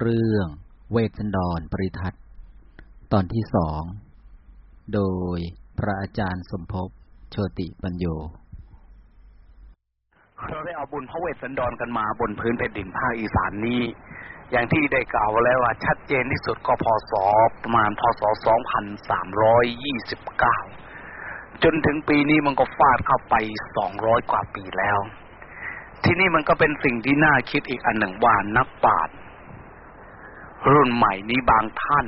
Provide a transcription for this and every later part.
เรื่องเวทสันดรปริทัศน์ตอนที่สอง โดยพระอาจารย์สมภพโชติปัญโย เราได้เอาบุญพระเวสสันดรกันมาบนพื้นแผ่นดินภาคอีสานนี้ อย่างที่ได้กล่าวไว้แล้วว่าชัดเจนที่สุดก็พศประมาณพศ 2329 จนถึงปีนี้มันก็ฟาดเข้าไป 200 กว่าปีแล้ว ที่นี่มันก็เป็นสิ่งที่น่าคิดอีกอันหนึ่งว่านักปราชญ์ รุ่นใหม่นี้บางท่าน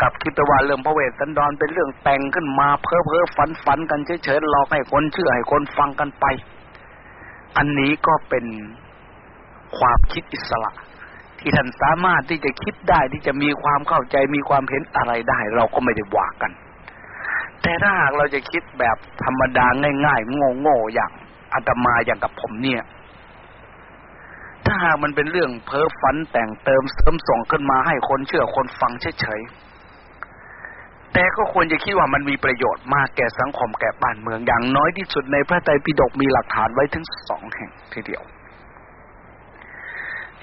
กับคิดว่าเรื่องพระเวสสันดรเป็นเรื่องแต่งขึ้นมาเพ้อเพ้อฝันฝันกันเฉยๆหลอกให้คนเชื่อให้คนฟังกันไป อันนี้ก็เป็นความคิดอิสระ ที่ท่านสามารถที่จะคิดได้ที่จะมีความเข้าใจมีความเห็นอะไรได้ เราก็ไม่ได้ว่ากัน แต่ถ้าหากเราจะคิดแบบธรรมดาง่ายๆโง่ๆอย่างอาตมาอย่างกับผมเนี่ย ถ้าหากมันเป็นเรื่องเพ้อฝันแต่งเติมเสริมส่งขึ้นมาให้คนเชื่อคนฟังเฉยๆ แต่ก็ควรจะคิดว่ามันมีประโยชน์มากแก่สังคมแก่บ้านเมืองอย่างน้อยที่สุดในพระไตรปิฎกมีหลักฐานไว้ถึงสองแห่งทีเดียว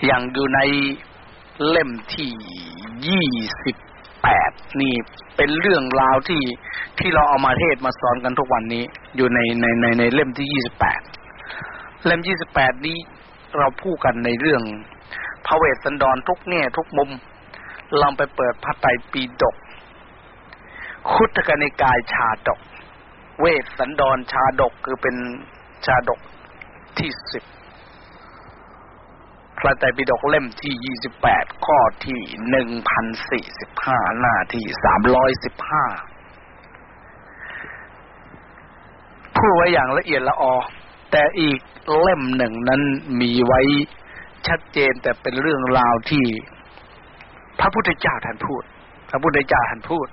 อย่างอยู่ในเล่มที่ยี่สิบแปดนี่เป็นเรื่องราวที่ที่เราเอามาเทศมาสอนกันทุกวันนี้ อยู่ในในในในเล่มที่ยี่สิบแปดเล่มยี่สิบแปดนี้ เราพูดกันในเรื่องพระเวสสันดรทุกแง่ทุกมุมลองไปเปิดพระไตรปิฎกคุตกนิกายชาดก เวสสันดรชาดกคือเป็นชาดกที่สิบพระไตรปิฎกเล่มที่ยี่สิบแปดข้อที่หนึ่งพันสี่สิบห้าหน้าที่สามร้อยสิบห้าพูดไว้อย่างละเอียดละออ แต่อีกเล่มหนึ่งนั้นมีไว้ชัดเจนแต่เป็นเรื่องราวที่ พระพุทธเจ้าท่านพูด พระพุทธเจ้าท่านพูด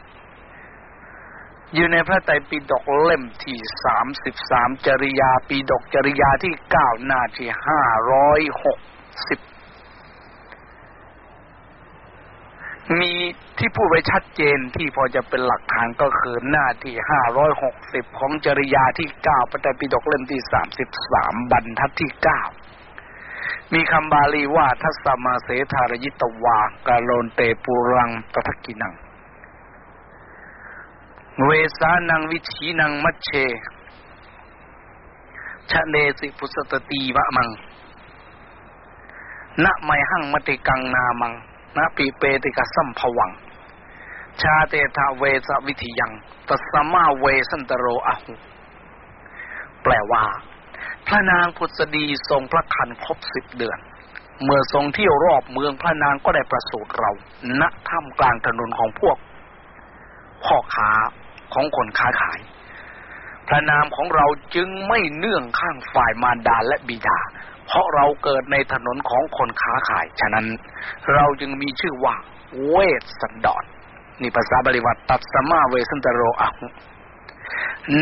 อยู่ในพระไตรปิฎกเล่มที่สามสิบสามจริยาปิฎกจริยาที่เก้าหน้าที่ห้าร้อยหกสิบ มีที่พูดไว้ชัดเจนที่พอจะเป็นหลักฐานก็คือหน้าที่ห้าร้อยหกสิบของจริยาที่เก้าพระไตรปิฎกเล่มที่สามสิบสามบรรทัดที่เก้ามีคำบาลีว่าทัสมาเสธารยิตวากาโลนเตปุรังตทกินัง เวสานังวิชีนังมัชเชชะเนสิพุสตตีวะมังณไมหังมติกังนามัง ณปีเปติกาสัมภวัง ชาเตทาเวสวิธิยังตัสมาเวสันตโรอหุแปลว่า พระนางพุทธดีทรงพระคันครบสิบเดือน เมื่อทรงเที่ยวรอบเมืองพระนางก็ได้ประสูติเรา ณถ้ำกลางถนนของพวกพ่อค้าของคนค้าขาย พระนามของเราจึงไม่เนื่องข้างฝ่ายมารดาและบิดา เพราะเราเกิดในถนนของคนค้าขาย ฉะนั้นเราจึงมีชื่อว่าเวสสันดรนนี่ภาษาบาลีว่าตัดสมาเวสันตโรอะ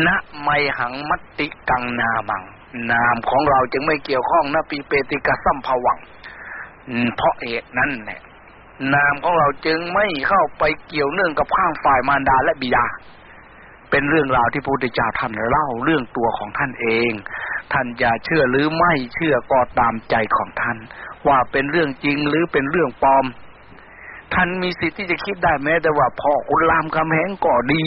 ณไมหังมัตติกังนามัง นามของเราจึงไม่เกี่ยวข้องนปีเปติกะสัมภวัง เพราะเหตุนั้นเนี่ยนามของเราจึงไม่เข้าไปเกี่ยวเนื่องกับข้างฝ่ายมารดาและบิดา เป็นเรื่องราวที่พระพุทธเจ้าท่านเล่าเรื่องตัวของท่านเอง ท่านจะเชื่อหรือไม่เชื่อก็ตามใจของท่าน ว่าเป็นเรื่องจริงหรือเป็นเรื่องปลอม ท่านมีสิทธิ์ที่จะคิดได้แม้ แต่ว่าพ่อคุณรามคำแหงก็ดี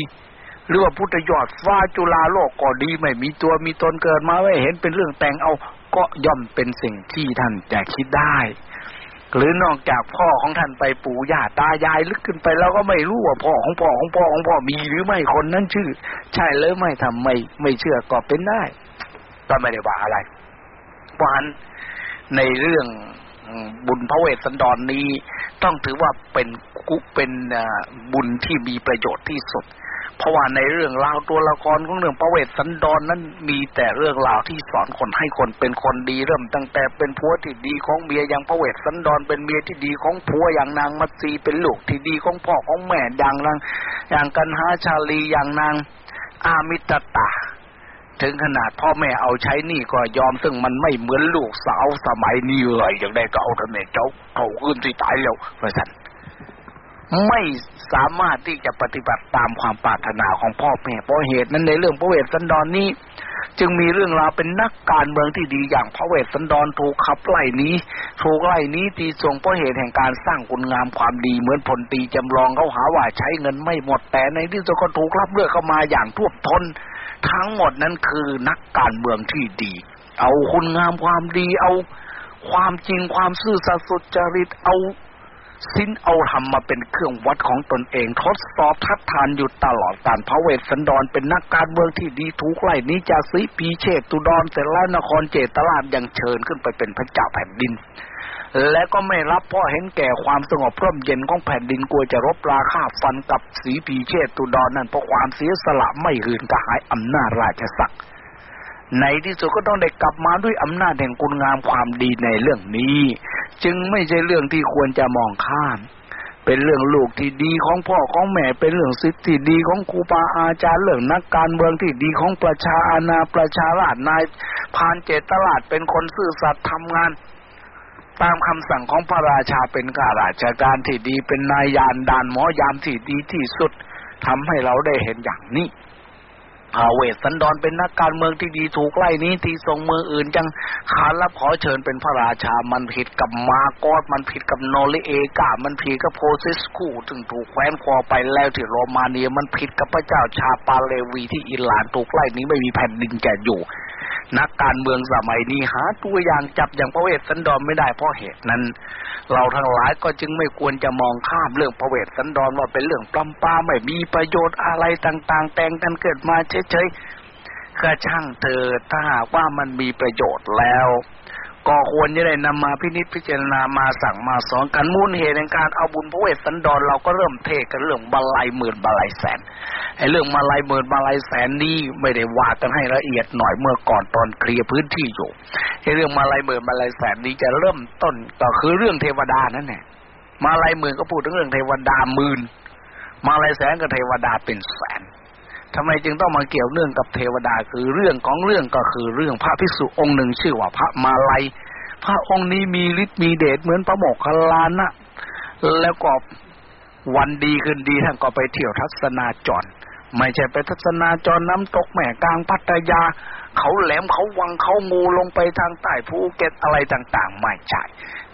หรือว่าพุทธยอดฟ้าจุฬาโลกก็ดีไม่มีตัวมีตนเกิดมาไม่เห็นเป็นเรื่องแต่งเอาก็ย่อมเป็นสิ่งที่ท่านจะคิดได้ หรือนอกจากพ่อของท่านไปปู่ย่าตายายลึกขึ้นไปแล้วก็ไม่รู้ว่าพ่อของพ่อของพ่อของพ่อมีหรือไม่คนนั้นชื่อ ใช่หรือไม่ทำไม่ไม่เชื่อก็เป็นได้ ก็ไม่ได้ว่าอะไร เพราะฉะนั้นในเรื่องบุญพระเวสสันดรนนี้ ต้องถือว่าเป็นกุเป็นบุญที่มีประโยชน์ที่สุด เพราะว่าในเรื่องราวตัวละครของเรื่องพระเวสสันดรนนั้นมีแต่เรื่องราวที่สอนคนให้คนเป็นคนดีเริ่มตั้งแต่เป็นผัวที่ดีของเมียอย่างพระเวสสันดร เป็นเมียที่ดีของผัวอย่างนางมัตสีเป็นลูกที่ดีของพ่อของแม่อย่างนางอย่างกันหาชาลีอย่างนางอามิตตา ถึงขนาดพ่อแม่เอาใช้นี่ก็ยอมซึ่งมันไม่เหมือนลูกสาวสมัยนี้เลยอย่างได้ก็เอาทำไมเจ้าเขาขึ้นที่ตายแล้วเพราะฉันไม่สามารถที่จะปฏิบัติตามความปรารถนาของพ่อแม่เพราะเหตุนั้นในเรื่องพระเวสสันดรนนี้ จึงมีเรื่องราวเป็นนักการเมืองที่ดีอย่างพระเวสสันดรถูกขับไล่นี้ถูกไล่นี้ตีส่งเพราะเหตุแห่งการสร้างคุณงามความดีเหมือนพลตีจำลองเขาหาว่าใช้เงินไม่หมดแต่ในที่สุดก็ถูกรับเลือกเข้ามาอย่างท่วมท้น ทั้งหมดนั้นคือนักการเมืองที่ดี เอาคุณงามความดี เอาความจริงความซื่อสัตย์สุจริตเอาสิ้นเอาธรรมมาเป็นเครื่องวัดของตนเอง ทดสอบทัดทานอยู่ตลอดการพระเวสสันดรเป็นนักการเมืองที่ดีทุกไล่นี้จะซีปีเชตตุดรเสร็จแล้วนครเจตลาดยังเชิญขึ้นไปเป็นพระเจ้าแผ่นดิน และก็ไม่รับเพราะเห็นแก่ความสงบร่มเย็นของแผ่นดินกลัวจะรบราฆ่าฟันกับสีปีเชตตุดรนั่นเพราะความเสียสละไม่หืนกระหายอำนาจราชศักดิ์ในที่สุดก็ต้องได้กลับมาด้วยอำนาจแห่งคุณงามความดีในเรื่องนี้ จึงไม่ใช่เรื่องที่ควรจะมองข้ามเป็นเรื่องลูกที่ดีของพ่อของแม่เป็นเรื่องสิทธิดีของครูบาอาจารย์เรื่องนักการเมืองที่ดีของประชาอาณาประชาราชนายพานเจตลาดเป็นคนซื่อสัตย์ทำงาน ตามคำสั่งของพระราชาเป็นข้าราชการที่ดีเป็นนายยานดานหมอยามที่ดีที่สุดทำให้เราได้เห็นอย่างนี้อาเวสสันดรเป็นนักการเมืองที่ดีถูกไล่นี้ที่ทรงมืออื่นจังขานรับขอเชิญเป็นพระราชา มันผิดกับมาร์กอสมันผิดกับโนริเอกา มันผิดกับเชาเชสคูถึงถูกแขวนคอไปแล้วที่โรมาเนีย มันผิดกับพระเจ้าชาห์ปาห์เลวีที่อิหร่านถูกไล่นี้ไม่มีแผ่นดินแก่อยู่ นักการเมืองสมัยนี้หาตัวอย่างจับอย่างพระเวสสันดรไม่ได้เพราะเหตุนั้น เราทั้งหลายก็จึงไม่ควรจะมองข้ามเรื่องพระเวสสันดรว่าเป็นเรื่องปลำปลาไม่มีประโยชน์อะไรต่าง ๆ แต่งกันเกิดมาเฉยๆก็ช่างเถิดถ้าหากว่ามันมีประโยชน์แล้ว ก็ควรจะได้นำมาพินิจพิจารณามาสั่งมาสอนกันมูลเหตุในการเอาบุญพระเวสสันดรเราก็เริ่มเทศกันเรื่องบาลัยหมื่นบาลัยแสนไอ้เรื่องมาลายหมื่นมาลายแสนนี้ไม่ได้ว่ากันให้ละเอียดหน่อยเมื่อก่อนตอนเคลียร์พื้นที่อยู่ไอ้เรื่องมาลายหมื่นมาลายแสนนี้จะเริ่มต้นก็คือเรื่องเทวดานั่นแหละมาลายหมื่นก็พูดถึงเรื่องเทวดาหมื่นมาลายแสนก็เทวดาเป็นแสน ทำไมจึงต้องมาเกี่ยวเนื่องกับเทวดา คือเรื่องของเรื่องก็คือเรื่องพระภิกษุองค์หนึ่งชื่อว่าพระมาลัย พระองค์นี้มีฤทธิ์มีเดชเหมือนพระโมคคัลลานะ แล้วก็วันดีขึ้นดีท่านก็ไปเที่ยวทัศนาจร ไม่ใช่ไปทัศนาจรน้ำตกแม่กลางพัทยา เขาแหลมเขาวังเขางูลงไปทางใต้ภูเก็ตอะไรต่าง ๆ ไม่ใช่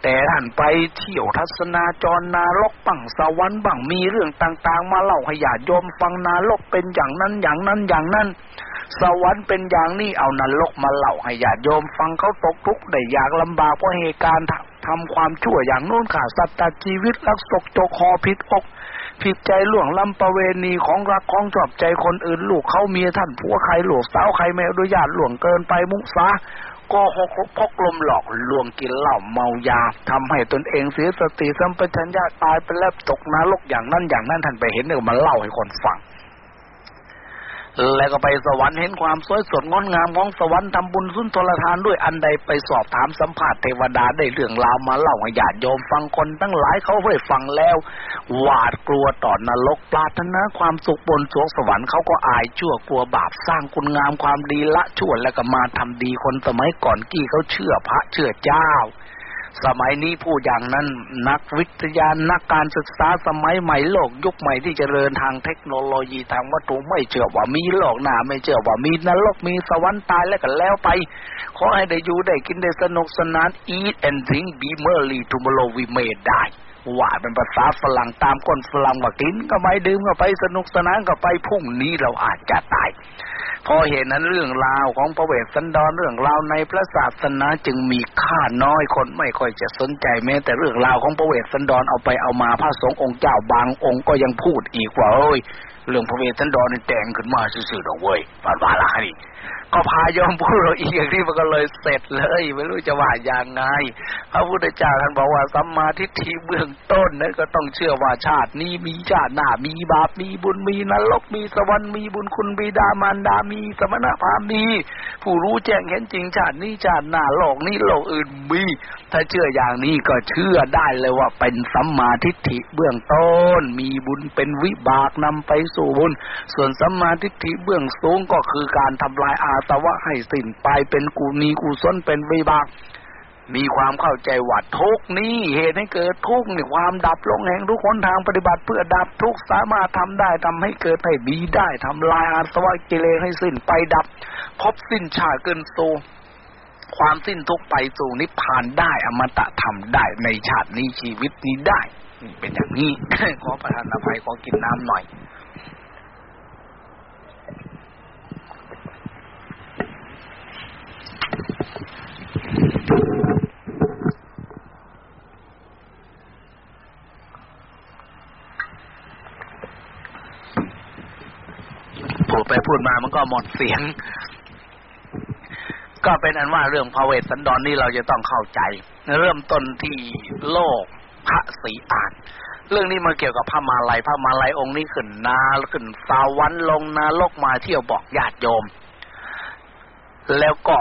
แต่ท่านไปเที่ยวทัศนาจรนารกบังสวรรค์บังมีเรื่องต่างๆ มาเล่าให้ญาติโยมฟังนารกเป็นอย่างนั้นอย่างนั้นอย่างนั้น สวรรค์เป็นอย่างนี้เอานรกมาเล่าให้ญาติโยมฟังเขาตกทุกข์ได้ยากลำบากเพราะเหตุการณ์ทำความชั่วอย่างโน้นขาสัตว์ตัดชีวิตรักศกโจคอผิดอกผิดใจล่วงล้ำประเวณีของรักของชอบใจคนอื่นลูกเขาเมียท่านผัวใครหลวงสาวใครไม่อนุญาตหลวงเกินไปมุสา ก็หกพกลมหลอกลวงกินเหล้าเมายาทำให้ตนเองเสียสติสัมปชัญญะตายไปแล้วตกนรกอย่างนั้นอย่างนั้นท่านไปเห็นเนี่ยมาเล่าให้คนฟัง แล้วก็ไปสวรรค์เห็นความสวยสดงดงามของสวรรค์ทำบุญสุนทรทานด้วยอันใดไปสอบถามสัมภาษณ์เทวดาได้เรื่องราวมาเล่าให้ญาติโยมฟังคนตั้งหลายเขาได้ฟังแล้ว หวาดกลัวต่อนรกปรารถนาความสุขบนสวงสวรรค์เขาก็อายชั่วกลัวบาปสร้างคุณงามความดีละชั่วแล้วก็มาทำดีคนสมัยก่อนกี้เขาเชื่อพระเชื่อเจ้า สมัยนี้พูดอย่างนั้นนักวิทยานักการศึกษาสมัยใหม่โลก ยุคใหม่ที่จเจริญทางเทคโนโลยีทางวัตถุไม่เชื่อว่ามีโลกหน้าไม่เชื่อว่ามีนรกมีสวรรค์ตายแล้วก็แล้วไป ขอให้ได้อยู่ได้กินได้สนุกสนาน eat and drink be merry tomorrow we may die ว่าเป็นภาษาฝรั่งตามคนฝรั่งว่ากินก็ไม่ดื่มก็ไปสนุกสนานก็ไปพรุ่งนี้เราอาจจะตาย พอเหตุนั้นเรื่องราวของพระเวสสันดรเรื่องราวในพระศาสนาจึงมีค่าน้อยคนไม่ค่อยจะสนใจแม้ แต่เรื่องราวของพระเวสสันดรเอาไปเอามาพระสงฆ์องค์เจ้าบางองค์ก็ยังพูดอีกว่าเอ้ยเรื่องพระเวสสันดรนี่แต่งขึ้นมาซื่อๆดอกเว้ยปานวาลานี่ ก็พายอมพูดเราอีกอย่างนี้มันก็เลยเสร็จเลยไม่รู้จะว่าอย่างไง พระพุทธเจ้าท่านบอกว่าสัมมาทิฏฐิเบื้องต้นนั้นก็ต้องเชื่อว่าชาตินี้มีชาติหน้ามีบาปมีบุญมีนรกมีสวรรค์มีบุญคุณบิดามารดามีสมณพราหมณ์มีผู้รู้แจ้งเห็นจริงชาตินี้ชาติหน้าโลกนี้โลกอื่นมีถ้าเชื่ออย่างนี้ก็เชื่อได้เลยว่าเป็นสัมมาทิฏฐิเบื้องต้น มีบุญเป็นวิบากนำไปสู่บุญ ส่วนสัมมาทิฏฐิเบื้องสูงก็คือการทำลายอาสวะให้สิ้นไปเป็นกูนีกุศลเป็นวิบาก มีความเข้าใจว่าทุกนี้เหตุให้เกิดทุกนี่ความดับลงแห่งทุกคนทางปฏิบัติเพื่อดับทุกสามารถทำได้ทำให้เกิดให้มีได้ทำลายอาสวะกิเลสให้สิ้นไปดับ พบสิ้นชาเกินโซความสิ้นทุกไปสู่นิพพานได้อมตะทำได้ในชาตินี้ชีวิตนี้ได้ เป็นอย่างนี้ขอประทานอภัยขอกินน้ำหน่อย พูดไปพูดมามันก็หมดเสียง ก็เป็นอันว่าเรื่องพระเวสสันดรนนี่เราจะต้องเข้าใจ เริ่มต้นที่โลกพระศรีอาน เรื่องนี้มาเกี่ยวกับพระมาลัยพระมาลัยองค์นี้ขึ้นนาขึ้นสาวันลงนาลกมาเที่ยวบอกญาติโยม แล้วก็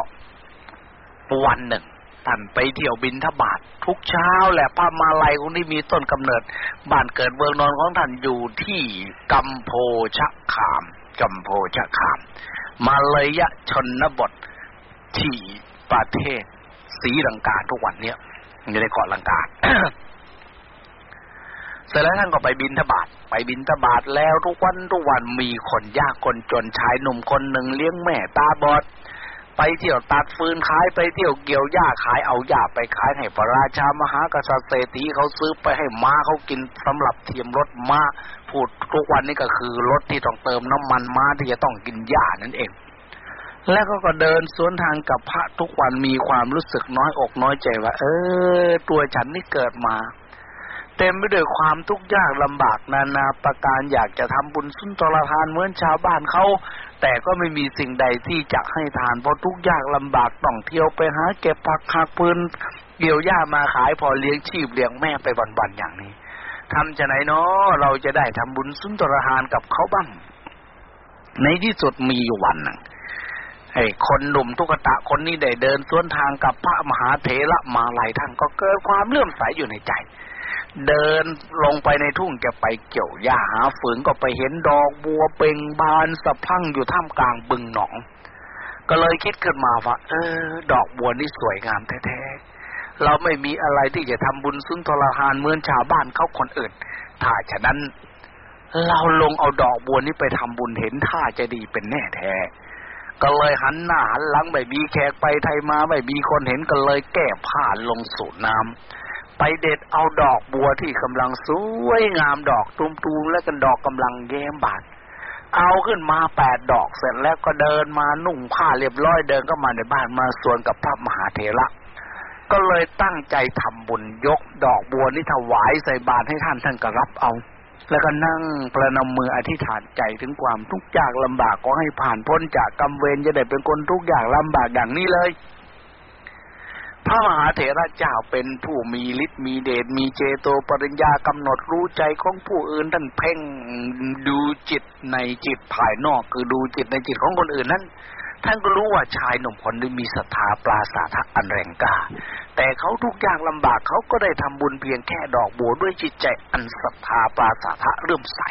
วันหนึ่งท่านไปเที่ยวบินทบาททุกเช้าแหละพระมาลัยองค์นี้มีต้นกำเนิด บ้านเกิดเมืองนอนของท่านอยู่ที่กัมโพชะขามกัมโพชะขาม มาเลยะชนบทที่ประเทศศรีลังกาทุกวันเนี้ยอยู่ในเกาะลังกาเสร็จแล้วท่านก็ไปบินทบาทไปบินทบาทแล้วทุกวันทุกวันมีคนยากคนจนชายหนุ่มคนหนึ่งเลี้ยงแม่ตาบอด ไปเที่ยวตัดฟืนขายไปเที่ยวเกี่ยวหญ้าขายเอาหญ้าไปขายให้พระราชามหากษัตริย์เศรษฐีเขาซื้อไปให้ม้าเขากินสำหรับเทียมรถม้าพูดทุกวันนี้ก็คือรถที่ต้องเติมน้ำมันม้าที่จะต้องกินหญ้านั่นเอง แล้วก็ก็เดินสวนทางกับพระทุกวันมีความรู้สึกน้อยอกน้อยใจว่า เออ ตัวฉันนี่เกิดมาเต็มไปด้วยความทุกข์ยากลำบากนานาประการอยากจะทำบุญสุนทรทานเหมือนชาวบ้านเขา แต่ก็ไม่มีสิ่งใดที่จะให้ทานเพราะทุกยากลำบากต้องเที่ยวไปหาเก็บผักหักปืนเกี่ยวหญ้ามาขายพอเลี้ยงชีพเลี้ยงแม่ไปวันๆอย่างนี้ทำจะไหนเนาะเราจะได้ทำบุญสุนทรทานกับเขาบ้าง ในที่สุดมีวันหนึ่งไอ้คนหนุ่มทุกตะคนนี้ได้เดินสวนทางกับพระมหาเถระมาลายท่านก็เกิดความเลื่อมใสอยู่ในใจ เดินลงไปในทุ่งแกไปเกี่ยวหญ้าหาฝืนก็ไปเห็นดอกบัวเป่งบานสะพังอยู่ท่ามกลางบึงหนอง ก็เลยคิดขึ้นมาว่า เออ ดอกบัวนี่สวยงามแท้ๆเราไม่มีอะไรที่จะทำบุญสุนทรทานเหมือนชาวบ้านเขาคนอื่น ถ้าฉะนั้น เราลงเอาดอกบัวนี้ไปทำบุญเห็นท่าจะดีเป็นแน่แท้ก็เลยหันหน้าหันหลังไม่มีแขกไปไทยมาไม่มีคนเห็นก็เลยแก้ผ้าลงสู่น้ำ ไปเด็ดเอาดอกบัวที่กำลังสวยงามดอกตุ้มๆและกันดอกกำลังแย้มบานเอาขึ้นมาแปดดอกเสร็จแล้วก็เดินมานุ่งผ้าเรียบร้อยเดินก็มาในบ้านมาส่วนกับพระมหาเถระก็เลยตั้งใจทำบุญยกดอกบัวนี้ถวายใส่บาตรให้ท่านท่านก็รับเอา แล้วก็นั่งประนมมืออธิษฐานใจถึงความทุกข์ยากลำบากก็ให้ผ่านพ้นจากกรรมเวรจะได้เป็นคนทุกอย่างลำบากอย่างนี้เลย พระมหาเถระเจ้าเป็นผู้มีฤทธิ์มีเดชมีเจโตปริญญากำหนดรู้ใจของผู้อื่นท่านเพ่งดูจิตในจิตภายนอกคือดูจิตในจิตของคนอื่นนั้นท่านก็รู้ว่าชายหนุ่มคนนี้มีศรัทธาปราสาทะอันแรงกล้า แต่เขาทุกอย่างลำบากเขาก็ได้ทำบุญเพียงแค่ดอกบัวด้วยจิตใจอันศรัทธาปราสาทะเรื่มใส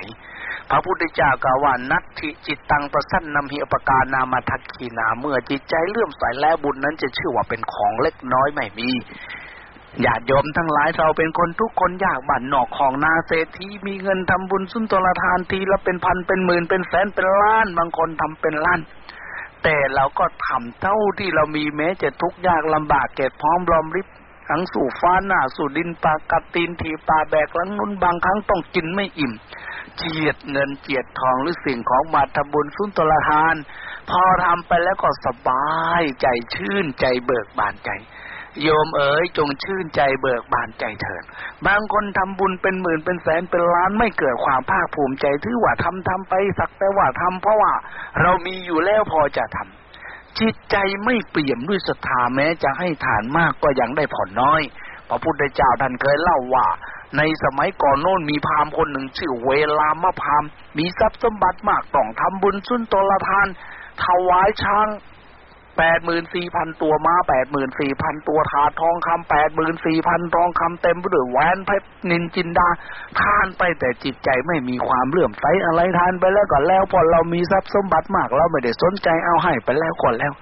พระพุทธเจ้ากล่าวว่านัตถิจิตตังประสันนำหิอปการนามาทักขีนาเมื่อจิตใจเลื่อมใสแล้วบุญนั้นจะชื่อว่าเป็นของเล็กน้อยไม่มีญาติโยมทั้งหลายเราเป็นคนทุกคนยากบั่นนอกของนาเศรษฐีมีเงินทำบุญสุนทรทานทีละเป็นพันเป็นหมื่นเป็นแสนเป็นล้าน บางคนทำเป็นล้าน แต่เราก็ทำเท่าที่เรามีแม้จะทุกข์ยากลำบากเกตพร้อมรอมริบทั้งสู่ฟ้าหน้าสู่ดินปากัดตีนทีปาแบกลังนุนบางครั้งต้องกินไม่อิ่ม เจียดเงินเจียดทองหรือสิ่งของมาทำบุญสุนทรทาน พอทำไปแล้วก็สบายใจชื่นใจเบิกบานใจ โยมเอ๋ยจงชื่นใจเบิกบานใจเถิด บางคนทำบุญเป็นหมื่นเป็นแสนเป็นล้านไม่เกิดความภาคภูมิใจถือว่าทำทำไปสักแต่ว่าทำเพราะว่าเรามีอยู่แล้วพอจะทำจิตใจไม่เปี่ยมด้วยศรัทธาแม้จะให้ทานมากก็ยังได้ผลน้อยพระพุทธเจ้าท่านเคยเล่าว่า ในสมัยก่อนโน้นมีพราหมณ์คนหนึ่งชื่อเวลามะพราหมณ์มีทรัพย์สมบัติมากต้องทำบุญสุนทรทานถวายช้าง แปดหมื่นสี่พันตัวม้าแปดหมื่นสี่พันตัวถาดทองคำแปดหมื่นสี่พันทองคำเต็มไปด้วยแหวนเพชรนินจินดา ทานไปแต่จิตใจไม่มีความเลื่อมใสอะไรทานไปแล้วก่อนแล้วพอเรามีทรัพย์สมบัติมากเราไม่ได้สนใจเอาให้ไปแล้วก่อนแล้ว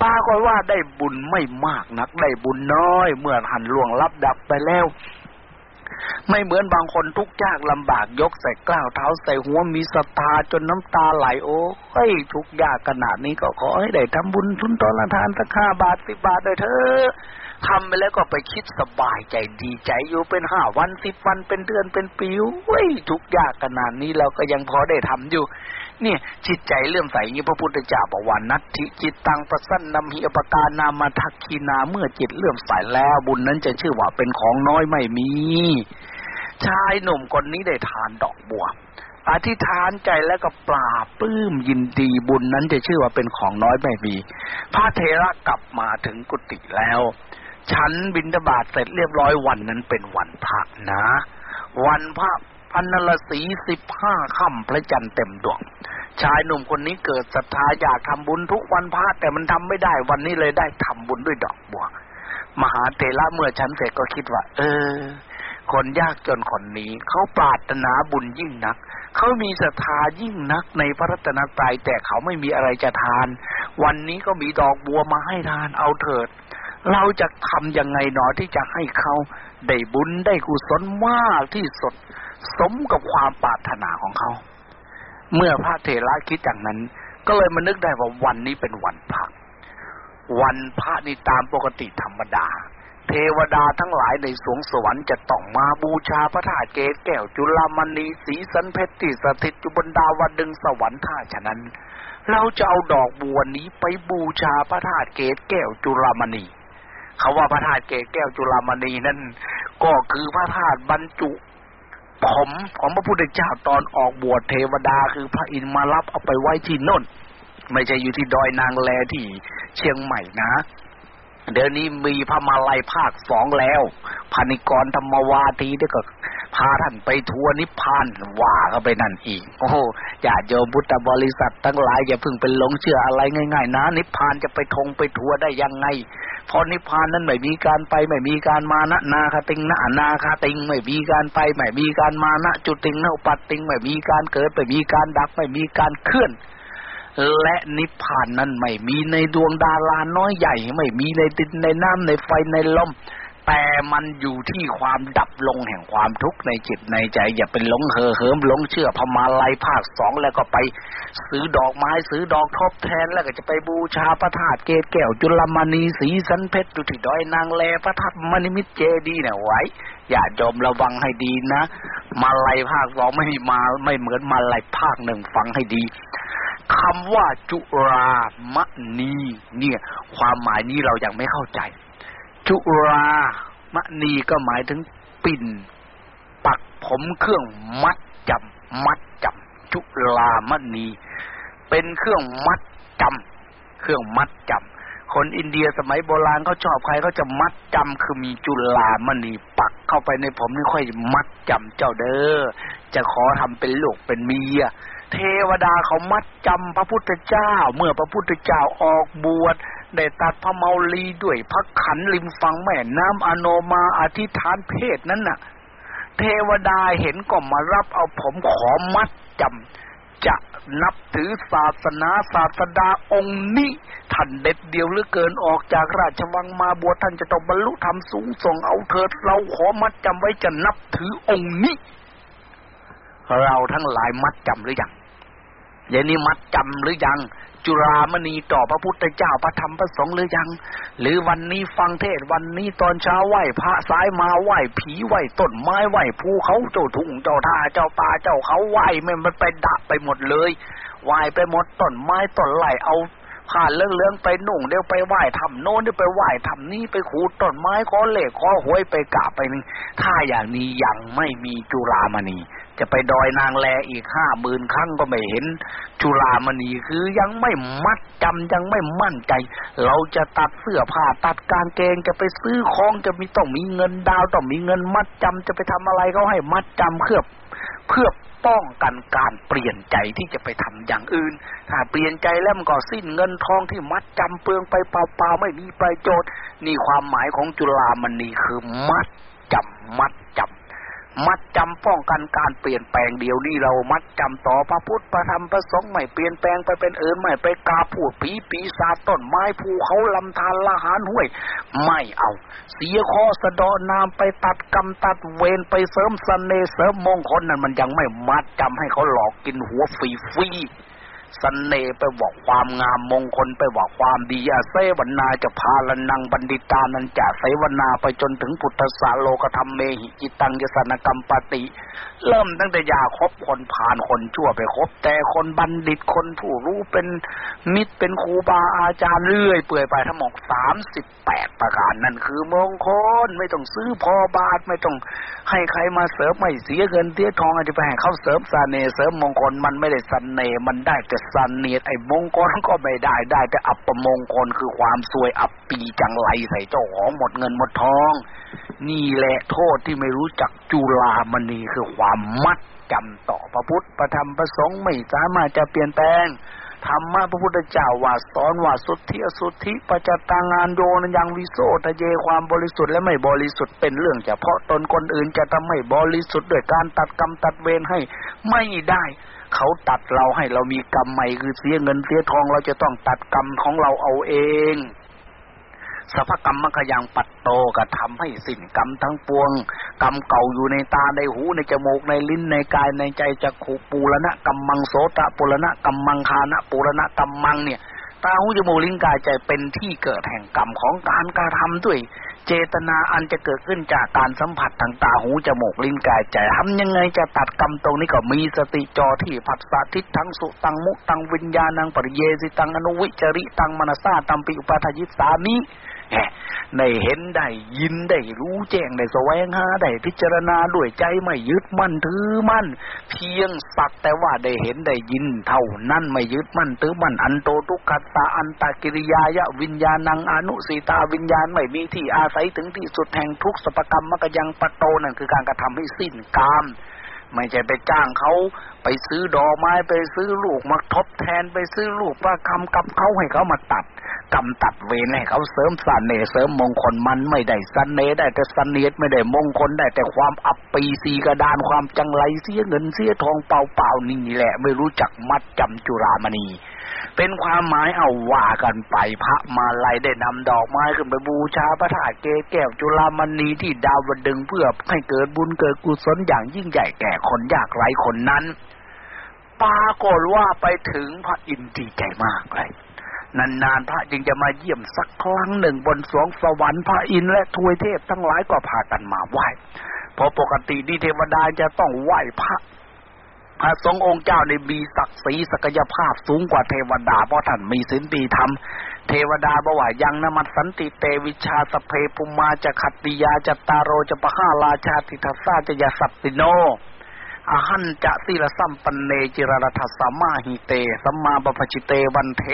พปากฏว่าได้บุญไม่มากนักได้บุญน้อย เมื่อหันล่วงลับดับไปแล้ว ไม่เหมือนบางคนทุกข์ยากลำบากยกใส่กล้าวเท้าใส่หัวมีสตาจนน้ำตาไหลโอ้ยทุกข์ยากขนาดนี้ก็ขอให้ได้ทำบุญทุนตอนละทานสักห้าบาทสิบบาทเลยเถอะทำไปแล้วก็ไปคิดสบายใจดีใจอยู่เป็นห้าวันสิบวันเป็นเดือนเป็นปีโอ้ยทุกข์ยากขนาดนี้เราก็ยังพอได้ทำอยู่ เนี่ยจิตใจเลื่อมใสอย่างนี้พระพุทธเจ้าบอกว่านัตถิจิตตังประสันนำหิอปกานามาทักคีนาเมื่อจิตเลื่อมใสแล้วบุญนั้นจะชื่อว่าเป็นของน้อยไม่มี ชายหนุ่มคนนี้ได้ทานดอกบัวอธิษฐานใจแล้วก็ปราปลื้มยินดีบุญนั้นจะชื่อว่าเป็นของน้อยไม่มี พระเทระกลับมาถึงกุฏิแล้ว ฉันบินทบาทเสร็จเรียบร้อยวันนั้นเป็นวันพระนะ วันพระ พันนลสีสิบห้าค่ำพระจันทร์เต็มดวง ชายหนุ่มคนนี้เกิดศรัทธาอยากทำบุญทุกวันพระแต่มันทำไม่ได้วันนี้เลยได้ทำบุญด้วยดอกบัว มหาเทระเมื่อฉันเสร็จก็คิดว่า เออ คนยากจนคนนี้เขาปรารถนาบุญยิ่งนักเขามีศรัทธายิ่งนักในพระรัตนตรัยแต่เขาไม่มีอะไรจะทาน วันนี้ก็มีดอกบัวมาให้ทานเอาเถิด เราจะทำยังไงหนอที่จะให้เขาได้บุญได้กุศลมากที่สุด สมกับความปรารถนาของเขา เมื่อพระเถระคิดอย่างนั้น ก็เลยมานึกได้ว่าวันนี้เป็นวันพระวันพระนี่ตามปกติธรรมดา เทวดาทั้งหลายในสวงสวรรค์จะต้องมาบูชาพระธาตุเกศแก้วจุลามณีสีสันเพชรที่สถิตอยู่บนดาวดึงสวรรค์ท่าฉะนั้น เราจะเอาดอกบัวนี้ไปบูชาพระธาตุเกศแก้วจุลามณีเขาว่าพระธาตุเกศแก้วจุลามณีนั่นก็คือพระธาตุบรรจุ ผมของพระพุทธเจ้าตอนออกบวชเทวดาคือพระอินทร์มารับเอาไปไว้ที่น่น ไม่ใช่อยู่ที่ดอยนางแลที่เชียงใหม่นะเดี๋ยวนี้มีพระมาลัยภาคสองแล้วพานิกรธรรมวาทีได้ก็พาท่านไปทัวนิพพานว่าก็ไปนั่นอีก โอ้อย่าโยมพุทธบริษัททั้งหลายอย่าเพิ่งเป็นหลงเชื่ออะไรง่าย ๆ นะ นิพพานจะไปทงไปทัวได้ยังไง พรนิพพานนั้นไม่มีการไปไม่มีการมานะนาคติงนะนาคาติง ไม่มีการไปไม่มีการมานะจุติงนะปัตติงไม่มีการเกิดไม่มีการดับไม่มีการเคลื่อน และนิพพานนั้นไม่มีในดวงดาราน้อยใหญ่ ไม่มีในดินในน้ำในไฟในลม แต่มันอยู่ที่ความดับลงแห่งความทุกข์ในจิตในใจ อย่าเป็นหลงเห่อเหิมหลงเชื่อพมาลัยภาคสองแล้วก็ไปซื้อดอกไม้ซื้อดอกทบแทนแล้วก็จะไปบูชาพระธาตุเกศแก้วจุลมณีสีสันเพชรดุที่ดอยนางแลพระธาตุมณีมิตรเจดีเนี่ยไว้อย่าจมระวังให้ดีนะมาลัยภาคสองไม่มีมาไม่เหมือนมาลัยภาคหนึ่งฟังให้ดีคำว่าจุรามณีเนี่ย ความหมายนี้เรายังไม่เข้าใจ จุรามณีก็หมายถึงปิ่น ปักผมเครื่องมัดจำมัดจำจุลามณี เป็นเครื่องมัดจำเครื่องมัดจำคนอินเดียสมัยโบราณเขาชอบใครเขาจะมัดจำคือมีจุลามณีปักเข้าไปในผมนี่ค่อยมัดจำเจ้าเด้อจะขอทำเป็นลูกเป็นเมียเทวดาเขามัดจำพระพุทธเจ้า เมื่อพระพุทธเจ้าออกบวช ได้ตัดพระเมาลีด้วยพระขันริมฝั่งแม่น้ำอโนมาอธิษฐานเพศนั้นน่ะ เทวดาเห็นก็มารับเอาผมขอมัดจำจะนับถือศาสนาศาสดาองค์นี้ท่านเด็ดเดียวหรือเกินออกจากราชวังมาบวชท่านจะต้องบรรลุธรรมสูงส่งเอาเถิดเราขอมัดจำไว้จะนับถือองค์นี้ เราทั้งหลายมัดจำหรือยังเดี๋ยวนี้มัดจำหรือยัง จุรามณีต่อพระพุทธเจ้าพระธรรมพระสงฆ์หรือยัง หรือวันนี้ฟังเทศวันนี้ตอนเช้าไหว้พระสายมาไหว้ผีไหว้ต้นไม้ไหว้ภูเขาเจ้าทุ่งเจ้าท่าเจ้าป่าเจ้าเขาไหว้ไม่มันไปดับไปหมดเลยไหว้ไปหมดต้นไม้ต้นไหลเอาผ่านเรื่องเรื่องไปนุ่งเดี๋ยวไปไหว้ทำโน้นเดี๋ยวไปไหว้ทำนี้ไปขูดต้นไม้ขอเหล็กขอหวยไปกาไปนึงถ้าอย่างนี้ยังไม่มีจุรามณี จะไปดอยนางแลอีกห้าหมื่นครั้งก็ไม่เห็น จุลามณีคือยังไม่มัดจำยังไม่มั่นใจ เราจะตัดเสื้อผ้าตัดกางเกงจะไปซื้อของจะมีต้องมีเงินดาวต้องมีเงินมัดจำจะไปทำอะไรเขาให้มัดจำเพื่อเพื่อป้องกันการเปลี่ยนใจที่จะไปทำอย่างอื่น ถ้าเปลี่ยนใจแล้วมันก็สิ้นเงินทองที่มัดจำเปลืองไปเปล่าๆไม่มีประโยชน์นี่ความหมายของจุลามณีคือมัดจำมัดจำ มัดจำป้องกันการเปลี่ยนแปลงเดียวนี้เรามัดจำต่อพระพุทธพระธรรมพระสงฆ์ไม่เปลี่ยนแปลงไปเป็นเอิญไม่ไปกาพูดผีปีศาจต้นไม้ภูเขาลำธารละหานห้วย ไม่เอา เสียข้อสะดอนามไปตัดกรรมตัดเวรไปเสริมสเสน่ห์เสริมมงคลนั่นมันยังไม่มัดจำให้เขาหลอกกินหัวฟรีๆ สเน่ไปบอกความงามมงคลไปบอกความดีอาเซวันนาจะพาลนังบัณฑิตานันจะเสวนาไปจนถึงพุทธสาโลกธรรมเมหิจิตังยสนกรรมปติเริ่มตั้งแต่ยาคบคนผ่านคนชั่วไปคบ แต่คนบัณฑิตคนผู้รู้เป็นมิตรเป็นครูบาอาจารย์เรื่อยเปื่อยไปทั้งหมดสามสิบแปดประการนั่นคือมงคลไม่ต้องซื้อพอบาทไม่ต้องให้ใครมาเสริมไม่เสียเงินเตี้ยทองอาจจะไปให้เขาเสริมสเน่เสริมมงคลมันไม่ได้สเน่มันได้แต่สันเนียไอ้มงคลก็ไม่ได้ได้ แต่อัปมงคลคือความซวยอับปีจังไรใส่เจ้าของหมดเงินหมดทอง นี่แหละโทษที่ไม่รู้จักจุลามณีคือความมัดจำต่อพระพุทธพระธรรมพระสงฆ์ไม่สามารถจะเปลี่ยนแปลงธรรมะพระพุทธเจ้าว่าสอนว่าสุทธิสุทธิปัจจตางานโยนยังวิโสทะเยความบริสุทธิ์และไม่บริสุทธิ์เป็นเรื่องเฉพาะตนคนอื่นจะทำให้บริสุทธิ์ด้วยการตัดกรรมตัดเวรให้ไม่ได้ เขาตัดเราให้เรามีกรรมใหม่คือเสียเงินเสียทองเราจะต้องตัดกรรมของเราเอาเองสภกรรมมขยังปัดโตก็ทำให้สิ้นกรรมทั้งปวง กรรมเก่าอยู่ในตาในหูในจมูกในลิ้นในกายในใจจะขุปูรณะกรรมมังโสตะปุรณะกรรมมังคานะปุรณะกรรมมังเนี่ยตาหูจมูกลิ้นกายใจเป็นที่เกิดแห่งกรรมของการกระทำด้วย เจตนาอันจะเกิดขึ้นจากการสัมผัสทางตาหูจมูกลิ้นกายใจทำยังไงจะตัดกรรมตรงนี้ก็มีสติจอที่ผัสสะทิศทั้งสุตังมุตังวิญญาณังปริเยสิตังอนุวิจริตังมนสาตัมปิอุปาทยิสามิ ได้เห็นได้ยินได้รู้แจ้งได้แสวงหาได้พิจารณาด้วยใจไม่ยึดมั่นถือมั่น เพียงสักแต่ว่าได้เห็นได้ยิน เท่านั้นไม่ยึดมั่นถือมั่นอันโตทุกขตาอันตากิริยายะวิญญาณังอนุสีตาวิญญาณไม่มีที่อาศัยถึงที่สุดแห่งทุกสปกรรมมกยังปะโตนั่นคือการกระทำให้สิ้นกาม ไม่ใช่ไปจ้างเขาไปซื้อดอกไม้ไปซื้อลูกมาทดแทนไปซื้อลูกประคำกับเขาให้เขามาตัดกำตัดเวรให้เขาเสริมสันเนเสริมมงคลมันไม่ได้สันเนได้แต่สันเนไม่ได้มงคลได้แต่ความอับปีสีกระดานความจังไรเสียเงินเสียทองเปล่าเปล่านี่แหละ ไม่รู้จักมัดจำจุรามณี เป็นความหมายเอาว่ากันไปพระมาลัยได้นำดอกไม้ขึ้นไปบูชาพระธาตุเกแก้วจุลามณีที่ดาวดึงเพื่อให้เกิดบุญเกิดกุศลอย่างยิ่งใหญ่แก่คนยากไร้คนนั้นปากฏว่าไปถึงพระอินทร์ดีใจมากเลยนานๆพระจึงจะมาเยี่ยมสักครั้งหนึ่งบนสวงสวรรค์พระอินทร์และทวยเทพทั้งหลายก็พากันมาไหว้เพราะปกตินี่เทวดาจะต้องไหว้พระ พระสงฆ์องค์เจ้าในมีศักดิ์ศรีศักยภาพสูงกว่าเทวดาเพราะท่านมีศีลปีธรรม เทวดาบอกว่ายังนมัสสันติเตวิชาสเพปุมาจะขัตติยาจะตารโรจะปะห้าราชาติทัสสาจะยาสัตติโนอหันจะสีลสัมปันเนจิรรัตสัมมาหิเตสัมมาปปชิเตวันเท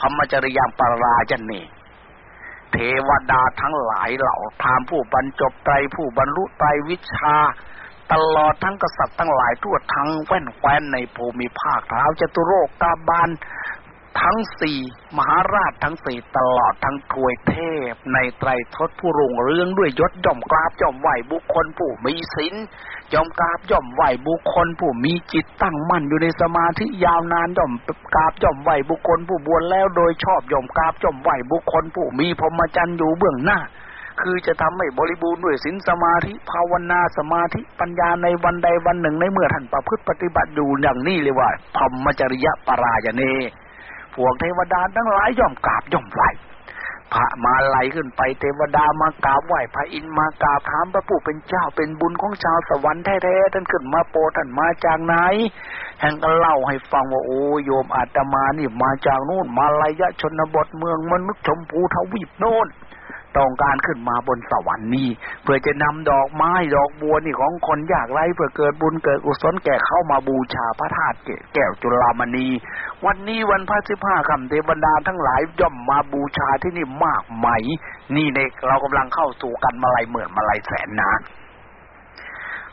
พมจริยามปาราจันเนเทวดาทั้งหลายเหล่าทามผู้บรรจบไตรผู้บรรลุไตรวิชา ตลอดทั้งกษัตริย์ทั้งหลายทั่วทั้งแว่นแคว้นในภูมิภาคท้าวจตุโรกกาบาลทั้งสี่มหาราชทั้งสี่ตลอดทั้งถวยเทพ ในไตรทศผู้รุ่งเรืองด้วยยศย่อมกราบย่อมไหวบุคคลผู้มีศีลย่อมกราบย่อมไหวบุคคลผู้มีจิตตั้งมั่นอยู่ในสมาธิยาวนานย่อมกราบย่อมไหวบุคคลผู้บวชแล้วโดยชอบย่อมกราบย่อมไหวบุคคลผู้มีพรหมจรรย์อยู่เบื้องหน้า คือจะทำให้บริบูรณ์ด้วยศีลสมาธิภาวนาสมาธิปัญญาในวันใดวันหนึ่งในเมื่อท่านประพฤติปฏิบัติอยู่อย่างนี้เลยว่าพรหมจริยปรายเนพวกเทวดาทั้งหลายย่อมกราบย่อมไหวพระมาไล่ขึ้นไปเทวดามากราบไหวพระอินมากราบถามพระผู้เป็นเจ้าเป็นบุญของชาวสวรรค์แท้ๆท่านขึ้นมาโปรท่านมาจากไหนแห่งก็เล่าให้ฟังว่าโอ้โยมอาตมานี่มาจากนู่นมาลายะชนบทเมืองมนุษย์ชมพูทวีปโน่น ต้องการขึ้นมาบนสวรรค์นี้เพื่อจะนำดอกไม้ดอกบัวนี่ของคนยากไร้เพื่อเกิดบุญเกิดกุศลแก่เข้ามาบูชาพระธาตุแก้วจุลามณี วันนี้วันพระสิบห้าคำเทวดาทั้งหลายย่อมมาบูชาที่นี่มากไหม นี่ในเรากำลังเข้าสู่กันมาลายเหมือนมาลายแสนนะ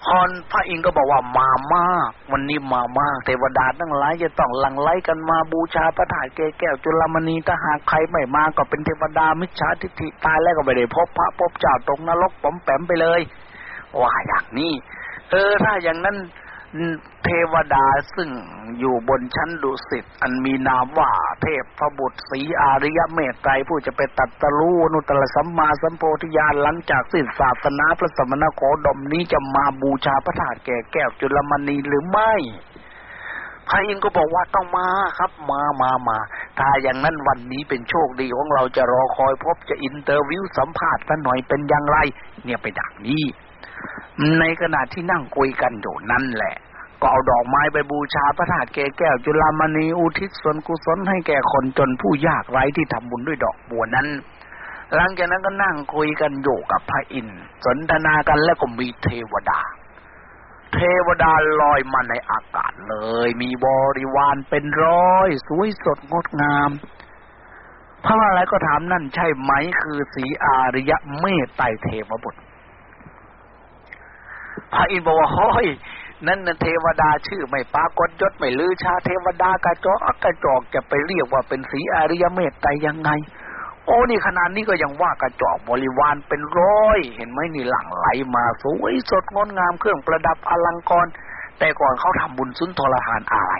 ฮอนพระอินทร์ก็บอกว่ามามากวันนี้มามากเทวดาทั้งหลายจะต้องหลั่งไหลกันมาบูชาพระธาตุแก้วจุลมณีถ้าหากใครไม่มาก็เป็นเทวดามิจฉาทิฏฐิตายแล้วก็ไม่ได้พบพระพบเจ้าตรงนรกป๋อมแปมไปเลย ว่าอย่างนี้เออถ้าอย่างนั้น เทวดาซึ่งอยู่บนชั้นดุสิตอันมีนามว่าเทพพระบุตรสีอาริยเมตไตรผู้จะไปตัดตะลูนุตตะสัมมาสัมโพธิญาณหลังจากสิ้นศาสนาพระสมณโคดมนี้จะมาบูชาพระธาตุแก่แก้วจุลมณีหรือไม่พระอินทร์ก็บอกว่าต้องมาครับ มามามาถ้าอย่างนั้นวันนี้เป็นโชคดีของเราจะรอคอยพบจะ interview สัมภาษณ์กันหน่อยเป็นอย่างไร เนี่ยไปดักนี้ ในขณะที่นั่งคุยกันอยู่นั่นแหละ ก็เอาดอกไม้ไปบูชาพระธาตุเกศแก้ว จุฬามณีอุทิศส่วนกุศลให้แก่คนจนผู้ยากไร้ที่ทำบุญด้วยดอกบัวนั้น หลังจากนั้นก็นั่งคุยกันอยู่กับพระอินทร์สนทนากันแล้วก็มีเทวดา เทวดาลอยมาในอากาศเลย มีบริวารเป็นร้อย สวยสดงดงามพระอะไรก็ถามนั่นใช่ไหมคือสีอาริยะเมตไตรเทวบุตร พระอินทร์บอกว่าเฮ้ยนั่นนเทวดาชื่อไม่ปากฏยศไม่ลือชาเทวดากระจอกกระจอกจะไปเรียกว่าเป็นสีอริยเมตไตรยังไง โอ้นี่ขนาดนี้ก็ยังว่ากระจอกบริวารเป็นร้อย เห็นไหมนี่หลั่งไหลมาสวยสดงดงามเครื่องประดับอลังกร แต่ก่อนเขาทำบุญสุนทรทานอะไร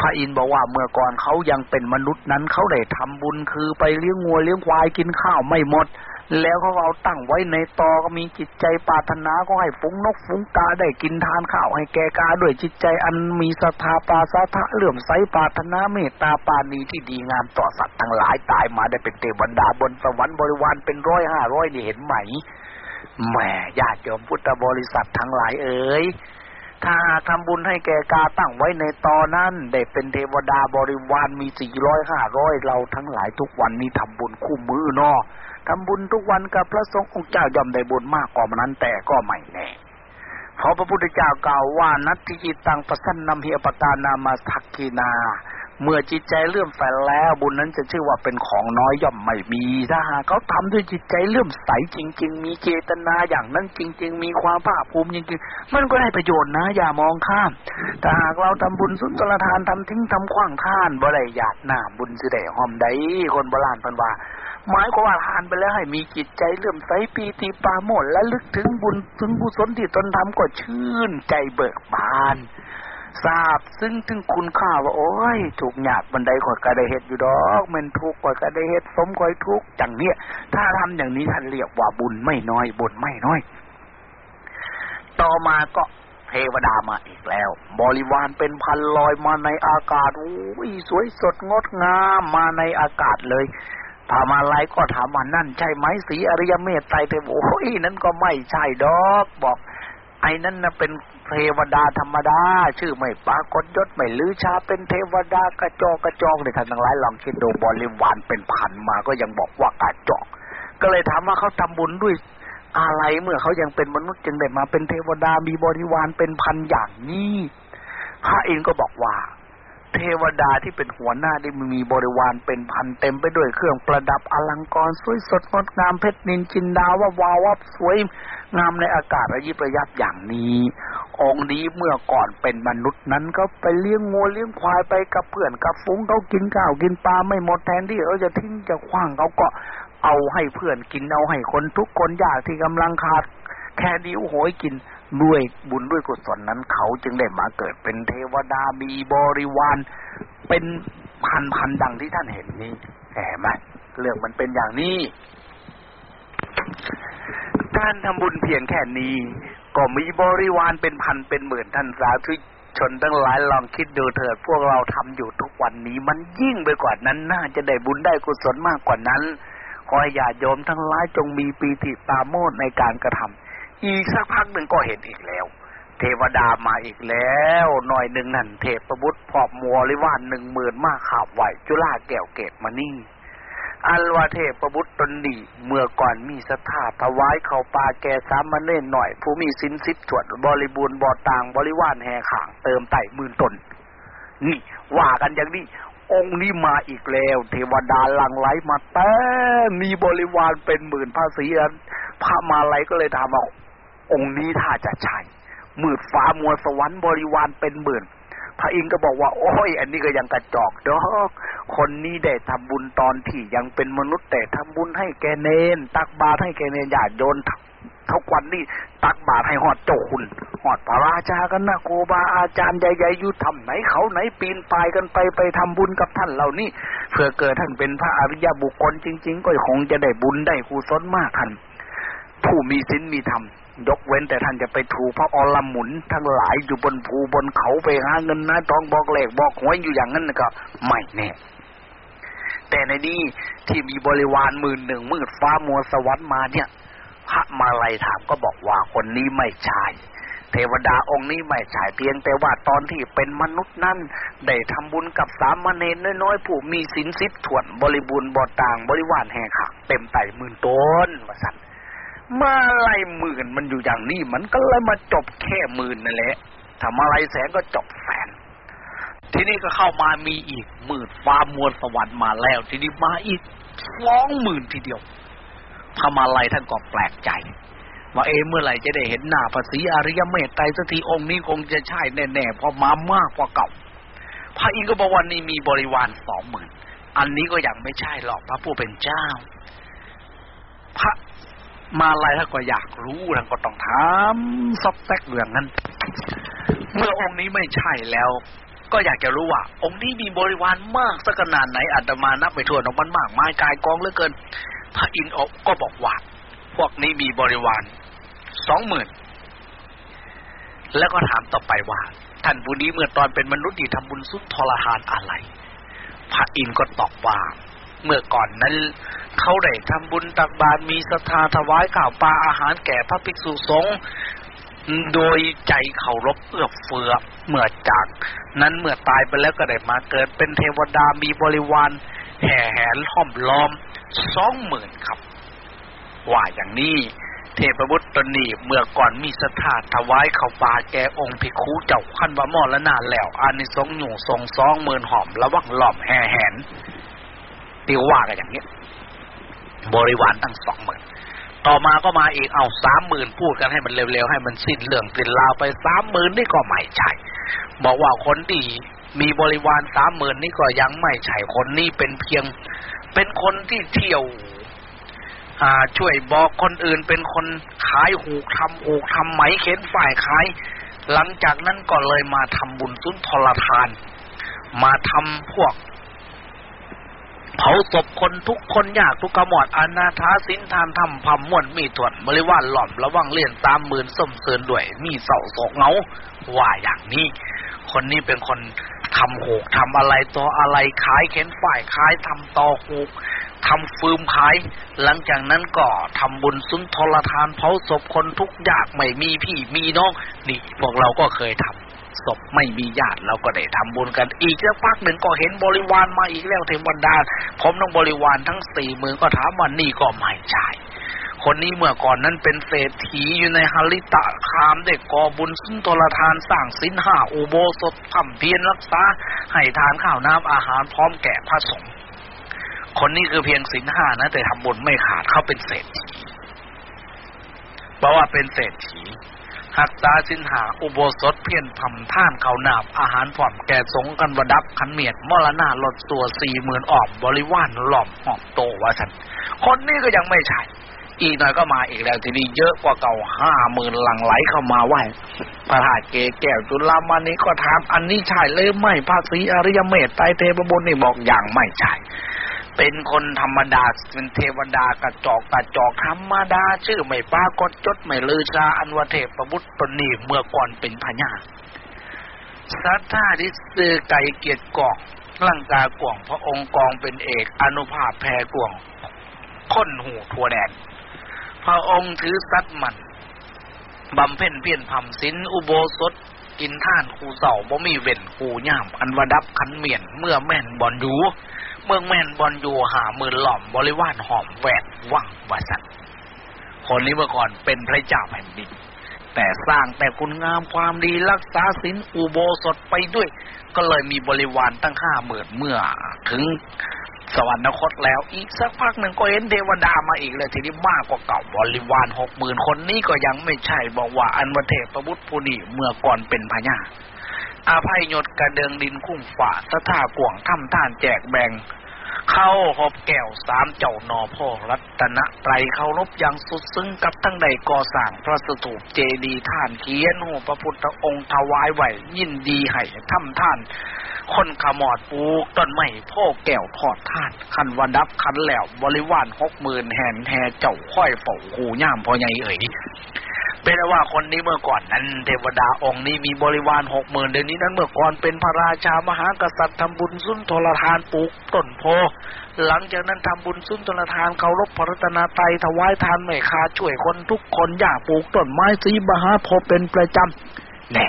พระอินทร์บอกว่าเมื่อก่อนเขายังเป็นมนุษย์นั้นเขาได้ทำบุญคือไปเลี้ยงงัวเลี้ยงควายกินข้าวไม่หมด แล้วเขาเอาตั้งไว้ในตอก็มีจิตใจปาถนาก็ให้ฝูงนกฝูงกาได้กินทานข้าวให้แกกาด้วยจิตใจอันมีศรัทธาปาสาทะเลื่อมใสปาถนาเมตตาปานีที่ดีงามต่อสัตว์ทั้งหลายตายมาได้เป็นเทวดาบนสวรรค์บริวารเป็นร้อยห้าร้อยนี่เห็นไหมแหมญาติโยมพุทธบริษัททั้งหลายเอ๋ยถ้าทำบุญให้แกกาตั้งไว้ในตอนนั้นได้เป็นเทวดาบริวารมีสี่ร้อยห้าร้อยเราทั้งหลายทุกวันนี้ทำบุญคู่มือเนาะ ทำบุญทุกวันกับพระสงฆ์องค์เจ้าย่อมได้บุญมากกว่านั้นแต่ก็ไม่แน่เพราะพระพุทธเจ้ากล่าวว่านัตติจิตังปสันนำเฮปตานามาทักกีนา เมื่อจิตใจเลื่อมใสแล้วบุญนั้นจะชื่อว่าเป็นของน้อยย่อมไม่มีถ้าหากเขาทำด้วยจิตใจเลื่อมใสจริง ๆ มีเจตนาอย่างนั้นจริง ๆ มีความภาคภูมิจริงๆมันก็ได้ประโยชน์นะ อย่ามองข้ามแต่หากเราทำบุญสุนทรทานทำทิ้งทำขว้างท่านบ่ได้หยาดหน้าบุญสิได้หอมได้คนโบราณพันว่า หมายความว่าทานไปแล้วให้มีจิตใจเลื่อมใสปีติปาโมดและลึกถึงบุญถึงกุศลที่ตนทำก็ชื่นใจเบิกบานทราบซึ่งถึงคุณค่าว่า โอ้ยถูกหยาดบันไดข่อยก็ไดเฮ็ดอยู่ดอกมันทุกข์ข่อยก็ไดเฮ็ดสมข่อยทุกข์จังเนี้ยถ้าทำอย่างนี้ท่านเรียกว่าบุญไม่น้อยบุญไม่น้อย ต่อมาก็เทวดามาอีกแล้ว บริวารเป็นพันลอยมาในอากาศโอ้ยสวยสดงดงามมาในอากาศเลย ถามอะไรก็ถามว่านั่นใช่ไหมสีอริยเมตไตรเทวโอ้ยนั่นก็ไม่ใช่ดอกบอก ไอ้นั่นน่ะเป็นเทวดาธรรมดา ชื่อไม่ปากฏยศไม่ลือชาเป็นเทวดากระจอกกระจอกในท่านทั้งหลายลองคิดดูบริวารเป็นพันมาก็ยังบอกว่ากระจอก ก็เลยถามว่าเขาทำบุญด้วยอะไรเมื่อเขายังเป็นมนุษย์จึงได้มาเป็นเทวดามีบริวารเป็นพันอย่างนี้พระเองก็บอกว่า เทวดาที่เป็นหัวหน้าได้มีบริวารเป็นพันเต็มไปด้วยเครื่องประดับอลังกรสวยสดงดงามเพชรนินจินดาว่าวาววับสวยงามในอากาศระยิบระยับอย่างนี้ องค์นี้เมื่อก่อนเป็นมนุษย์นั้นก็ไปเลี้ยงงูเลี้ยงควายไปกับเพื่อนกับฟุ้งเขากินข้าวกินปลาไม่หมดแทนที่เขาจะทิ้งจะคว้างเขาก็เอาให้เพื่อนกินเอาให้คนทุกคนยากที่กำลังขาดแค่ดิ้วโหยกิน ด้วยบุญด้วยกุศลนั้น เขาจึงได้มาเกิดเป็นเทวดามีบริวาร เป็นพันพันดังที่ท่านเห็นนี้แหมไหมเรื่องมันเป็นอย่างนี้ท่านทำบุญเพียงแค่นี้ ก็มีบริวารเป็นพันเป็นหมื่นท่านสาธุชนทั้งหลายลองคิดดูเถิดพวกเราทำอยู่ทุกวันนี้ มันยิ่งไปกว่านั้น น่าจะได้บุญได้กุศลมากกว่านั้น ขอให้ญาติโยมทั้งหลายจงมีปีติตาโมดในการกระทำ อีกสักพักหนึ่งก็เห็นอีกแล้ว เทวดามาอีกแล้วหน่อยหนึ่งนั่นเทพประบุตรพอบมัวริวานหนึ่งหมื่นมากขาบไหวจุฬาแก้วเกตมานี่อันว่าเทพประบุตรตนดีเมื่อก่อนมีสถาถวายเขาปลาแกสามมาเน่นหน่อย ผู้มีสินสิทธิ์ถวดบริบูรณ์บ่อต่างบริวารแห่ขางเติมไต่หมื่นตน นี่ ว่ากันอย่างนี้ องค์นี้มาอีกแล้ว เทวดาหลังไหลมาแต่มีบริวารเป็นหมื่นภาษีอันพระมาลัยก็เลยถามว่า องค์นี้ถ้าจะใช่มืดฟ้ามัวสวรรค์บริวารเป็นหมื่นพระอินทร์ก็บอกว่าโอ้ย อันนี้ก็ยังกระจอกดอก คนนี้ได้ทำบุญตอนที่ยังเป็นมนุษย์แต่ทำบุญให้แกเนน ตักบาตรให้แกเนนญาติโยนทุกวันนี้ตักบาตรให้หอดเจ้าคุณหอดพระราชากันนะโกบาอาจารย์ใหญ่ๆอยู่ทำไหนเขาไหนปีนปลายกันไปไปทำบุญกับท่านเหล่านี้เพื่อเกิดท่านเป็นพระอริยบุคคลจริง ๆ ก็คงจะได้บุญได้กุศลมากท่านผู้มีศีลมีธรรม ยกเว้นแต่ท่านจะไปถูพระอรหมุน ทั้งหลายอยู่บนภูบนเขาไปหาเงินนะทองบอกเลขบอกหวยอยู่อย่างนั้นก็ไม่แน่แต่ในนี้ที่มีบริวารหมื่นหนึ่งมืดฟ้ามัวสวรรค์มาเนี่ยพระมาลัยถามก็บอกว่าคนนี้ไม่ใช่เทวดาองค์นี้ไม่ใช่เพียงแต่ว่าตอนที่เป็นมนุษย์นั้นได้ทำบุญกับสามเณรน้อยๆ ผู้มีศีลสิทธุถ่วนบริบูรณ์บอดต่างบริวารแห่ขักเต็มไต่หมื่นต้นว่าสัน มาลายหมื่นมันอยู่อย่างนี้มันก็เลยมาจบแค่หมื่นนั่นแหละถ้ามาลายแสนก็จบแสนทีนี้ก็เข้ามามีอีกหมื่นฟ้ามวลสวรรค์มาแล้ว ทีนี้มาอีกสองหมื่นทีเดียวพระมาลัยท่านก็แปลกใจว่าเอเมื่อไหร่จะได้เห็นหน้าภาษีอริยเมตไตรสักทีองค์นี้คงจะใช่แน่ๆเพราะมามากกว่าเก่า พระอินทร์ก็บอกว่านี่มีบริวารสองหมื่นอันนี้ก็ยังไม่ใช่หรอกพระผู้เป็นเจ้า พระ มาลายถ้าก็อยากรู้ท่านก็ต้องถามซอกแซกเรื่องนั้น เมื่อองค์นี้ไม่ใช่แล้ว ก็อยากจะรู้ว่า องค์นี้มีบริวารมากสักขนาดไหนอาตมานับไปทั่วน้องมันมากมายกายกองเหลือเกิน พระอินทร์ก็บอกว่า พวกนี้มีบริวารสองหมื่นแล้วก็ถามต่อไปว่าท่านผู้นี้เมื่อตอนเป็นมนุษย์ที่ทำบุญสุดทรหานอะไร พระอินทร์ก็ตอบว่า เมื่อก่อนนั้น เขาได้ทำบุญตักบาตรมีศรัทธาถวายข้าวปลาอาหารแก่พระภิกษุสงฆ์โดยใจเคารพเอื้อเฟื้อเมื่อจาก นั้นเมื่อตายไปแล้วก็ได้มาเกิดเป็นเทวดามีบริวาร แห่แหนห้อมล้อมสองหมื่นครับ ว่าอย่างนี้เทพบุตรตนีเมื่อก่อนมีศรัทธาถวายข้าวปลาแก่องค์ภิกขุเจ้าขันบะมอละนาแล้วอานิสงส์อยู่ทรงสองหมื่นหอมระวังหล่อมแห่แหน ตีว่ากันอย่างนี้ บริวารตั้งสองหมื่นต่อมาก็มาอีกเอาสามหมื่นพูดกันให้มันเร็วๆ ให้มันสิ้นเรื่องสิ้นราวไปสามหมื่นนี่ก็ไม่ใช่ บอกว่าคนที่มีบริวารสามหมื่นนี่ก็ยังไม่ใช่คนนี้เป็นเพียง เป็นคนที่เที่ยวอ่าช่วยบอกคนอื่นเป็นคนขายหูกทำหูกทำไหมเข็นฝ่ายขาย หลังจากนั้นก็เลยมาทำบุญสุนทรทาน มาทำพวก เผาศพคนทุกคนยากทุกขมอดอนาถาสินทานทำพำม่วนมีถวนบริวารหล่อมระวังเลี่ยนตามหมื่นส้มเสือนด้วย มีเสาโศกเงาว่าอย่างนี้ คนนี้เป็นคนทำหกทำอะไรต่ออะไรขายเข็นฝ่ายขายทำต่อหูกทำฟืมขาย หลังจากนั้นก็ทำบุญสุนทรทานเผาศพคนทุกยากไม่มีพี่มีน้อง นี่พวกเราก็เคยทำ ศพไม่มีญาติเราก็ได้ทำบุญกัน อีกสักพักหนึ่งก็เห็นบริวารมาอีกแล้วเทวดาผมต้องบริวารทั้งสี่มือก็ถามว่านี่ก็ไม่ใช่คนนี้เมื่อก่อนนั้นเป็นเศรษฐีอยู่ในฮาริตะคามได้ก่อบุญสุนทรทานสร้างสินห้าอุโบสถทำเพียรรักษา ให้ทานข้าวน้ำอาหารพร้อมแก่พระสงฆ์คนนี้คือเพียงสินห้านะ แต่ทำบุญไม่ขาดเขาเป็นเศรษฐีเพราะว่าเป็นเศรษฐี หักษาสินหาอุโบสถเพียนทำท่านเขาหนาบ อาหารผ่อมแก่สงกันวดับขันเมียดมรณาลดตัวสี่หมื่นออบบริวารหล่อมหอมโตว่าฉัน คนนี้ก็ยังไม่ใช่ อีกหน่อยก็มาอีกแล้วทีนี้เยอะกว่าเก่าห้าหมื่นหลังไหลเข้ามาไหวพระธาตุเกแก้วจุลามานี้ก็ถามอันนี้ใช่เลยไม่ภาษีอริยเมตไตเทพบุญนี่บอกอย่างไม่ใช่ เป็นคนธรรมดาเป็นเทวดากระจอกกระจอกธรรมดา ชื่อไม่ปากฏจดไม่ลือชาอันวเทพประบุตรปนีเมื่อก่อนเป็นพญาสัทธาดิสือไก่เกียรติกองร่างกากวงพระองค์กองเป็นเอกอนุภาพแพรกวงค้นหูทัวแดนพระองค์ถือสัตมันบำเพ็ญเพียรพำสินอุโบสถกินท่านคูเสาบ่มีเว่นคูย่าม อันวดับขันเมียน เมื่อแม่นบอลอยู่ เมืองแม่นบอลอยู่หามือหล่อมบริวารหอมแหวกว่างวาสันคนนี้เมื่อก่อนเป็นพระเจ้าแผ่นดินแต่สร้างแต่คุณงามความดีรักษาศีลอุโบสถไปด้วย ก็เลยมีบริวารตั้งห้าหมื่นเมื่อ ถึงสวรรคตแล้ว อีกสักพักหนึ่งก็เห็นเทวดามาอีกเลยทีนี้มากกว่าเก่าบริวารหกหมื่นคนนี้ก็ยังไม่ใช่บอกว่าอันวเทพประบุตรผู้นี้เมื่อก่อนเป็นพญาอาภัยยศกระเดิงดินคุ้งฝ่าสะท่ากวงถ้ำท่านแจกแบ่ง เข้าหอบแก้วสามเจ้านอพ่อรัตนะไตรเคารพอย่างสุดซึ้งกับทั้งใดก่อสร้างพระสถูปเจดีย์ท่านเขียนหัวพระพุทธองค์ถวายไหวยินดีให้ถ้ำท่าน คนขมอดปูกต้นไม้พ่อแก้วทอดท่าน คันวันดับคันแล้วบริวารหกหมื่นแห่นแห่เจ้าค่อยเฝ้าหูย่ามพอใหญ่เอ๋ย เป็นว่าคนนี้เมื่อก่อนนั้น เทวดาองค์นี้มีบริวารหกหมื่นเดี๋ยวนี้นั้นเมื่อก่อนเป็นพระราชามหากษัตริย์ทำบุญสุนทรทานปลูกต้นโพ หลังจากนั้นทำบุญสุนทรทานเคารพพระรัตนตรัยถวายทานไม่คาช่วยคนทุกคนอยากปลูกต้นไม้สีมหาโพเป็นประจำแน่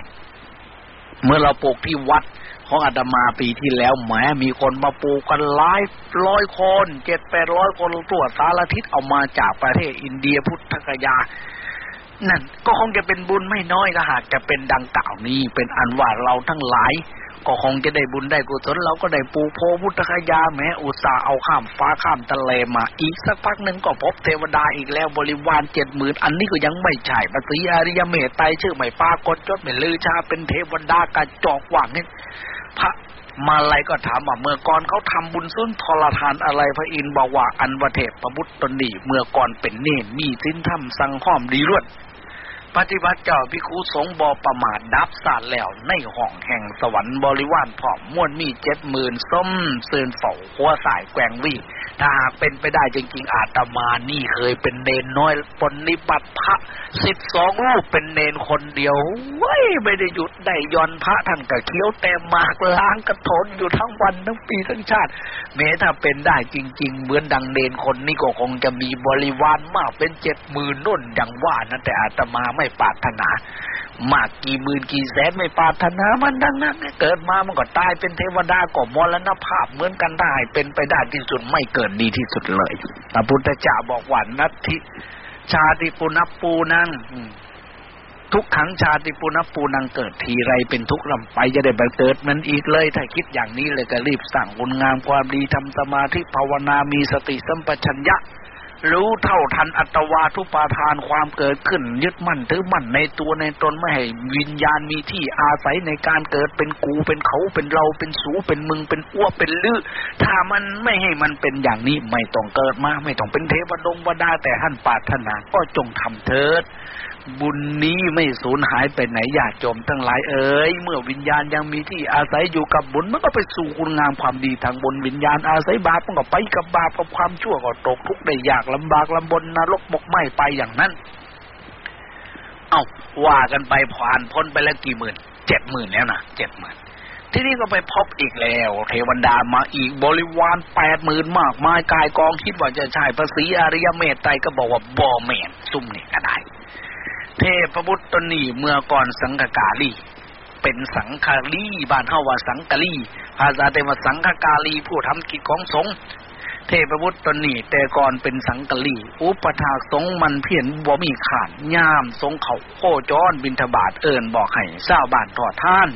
เมื่อเราปลูกที่วัดของอาตมาปีที่แล้วแหมมีคนมาปลูกกันหลายร้อยคนเจ็ดแปดร้อยคนตัวจสารทิศเอามาจากประเทศอินเดียพุทธกยา นั่นก็คงจะเป็นบุญไม่น้อยก็หากจะเป็นดังกล่าวนี้เป็นอันว่าเราทั้งหลาย ก็คงจะได้บุญได้กุศลเราก็ได้ปูโพพุทธคยาแม้อุตสาเอาข้ามฟ้าข้ามทะเลมาอีกสักพักหนึ่งก็พบเทวดาอีกแล้วบริวารเจ็ดหมื่นอันนี้ก็ยังไม่ใช่ปฏิอริยเมตไตชื่อไม่ปากฏจดไม่ลือชาเป็นเทวดากระจอกหวังนี่พระมาลัยก็ถามว่าเมื่อก่อนเขาทำบุญสุนทรทานอะไรพระอินทร์บอกว่าอันวเทพประบุตตนนีเมื่อก่อนเป็นเนนมีสิ้นธรรมสังห้อมดีรวด ปฏิบัติเจ้าพิคุสงบอประมาทดับสาดแล้ว ในห้องแห่งสวรรค์บริวารผอมม้วนมีเจ็ดหมื่นส้มเสื่นเฝ้าหัวสายแกงวี ถ้าหากเป็นไปได้จริงๆอาตมานี่เคยเป็นเนนน้อยปนิบัติพระสิบสองรูปเป็นเนนคนเดียวเว้ยไม่ได้หยุดได้ย่อนพระท่านก็เคี้ยวแต่มากล้างกระทนอยู่ทั้งวันทั้งปีทั้งชาติ แม้ถ้าเป็นได้จริง ๆ เหมือนดังเนนคนนี้ก็คงจะมีบริวารมากเป็นเจ็ดหมื่นนุ่นดังว่านั่นแต่อาตมาไม่ปรารถนา มากกี่หมื่นกี่แสนไม่ปาถนามันดังนั้นเกิดมามันก็ตายเป็นเทวดาก็มรณภาพเหมือนกันได้เป็นไปได้ที่สุดไม่เกิดดีที่สุดเลยพระพุทธเจ้าบอกว่านัตถิชาติปุณปูนังทุกขังชาติปุณปูนังเกิดทีไรเป็นทุกข์ลำไปจะได้ไปเกิดมันอีกเลย ถ้าคิดอย่างนี้เลยก็รีบสั่งคุณงามความดีทำสมาธิภาวนามีสติสัมปชัญญะ รู้เท่าทันอัตวาทุปาทานความเกิดขึ้น ยึดมั่นถือมั่นในตัวในตนไม่ให้วิญญาณมีที่อาศัยในการเกิดเป็นกูเป็นเขาเป็นเราเป็นสูเป็นมึงเป็นอ้วเป็นลือถ้ามันไม่ให้มันเป็นอย่างนี้ไม่ต้องเกิดมา ไม่ต้องเป็นเทวดงวดาแต่ท่านปาถนาก็จงทำเถิดบุญนี้ไม่สูญหายไปไหนญาติโยมทั้งหลายเอ๋ยเมื่อวิญญาณยังมีที่อาศัยอยู่กับบุญมันก็ไปสู่คุณงามความดีทางบนวิญญาณอาศัยบาปมันก็ไปกับบาปกับความชั่วก็ตกทุกข์ได้ยากลำบากลำบนนรกบกไหม้ไปอย่างนั้น เอา้าว่ากันไปผ่านพ้นไปแล้วกี่หมื่นเจ็ดหมื่นแล้วนะเจ็ดหมื่นที่นี่ก็ไปพบอีกแล้ว เทวดามาอีกบริวารแปดหมื่นมากมายกายกองคิดว่าจะใช่ภาษีอาริยเมตไตรก็บอกว่าบ่อเมนซุ่มนี่ก็ได้ เทพบุตรตนีเมื่อก่อนสังกกาลีเป็นสังฆาลีบ้านเฮาว่าสังกาลีภาษาเทวสังฆกาลีผู้ทำกิจของสงฆ์เทพบุตรตนีแต่ก่อนเป็นสังกาลีอุปถากสงมันเพียนบ่มีขานย่ามสงเขาโคจรบินทบาทเอิญบอกให้เศร้าบ้านทอดท่าน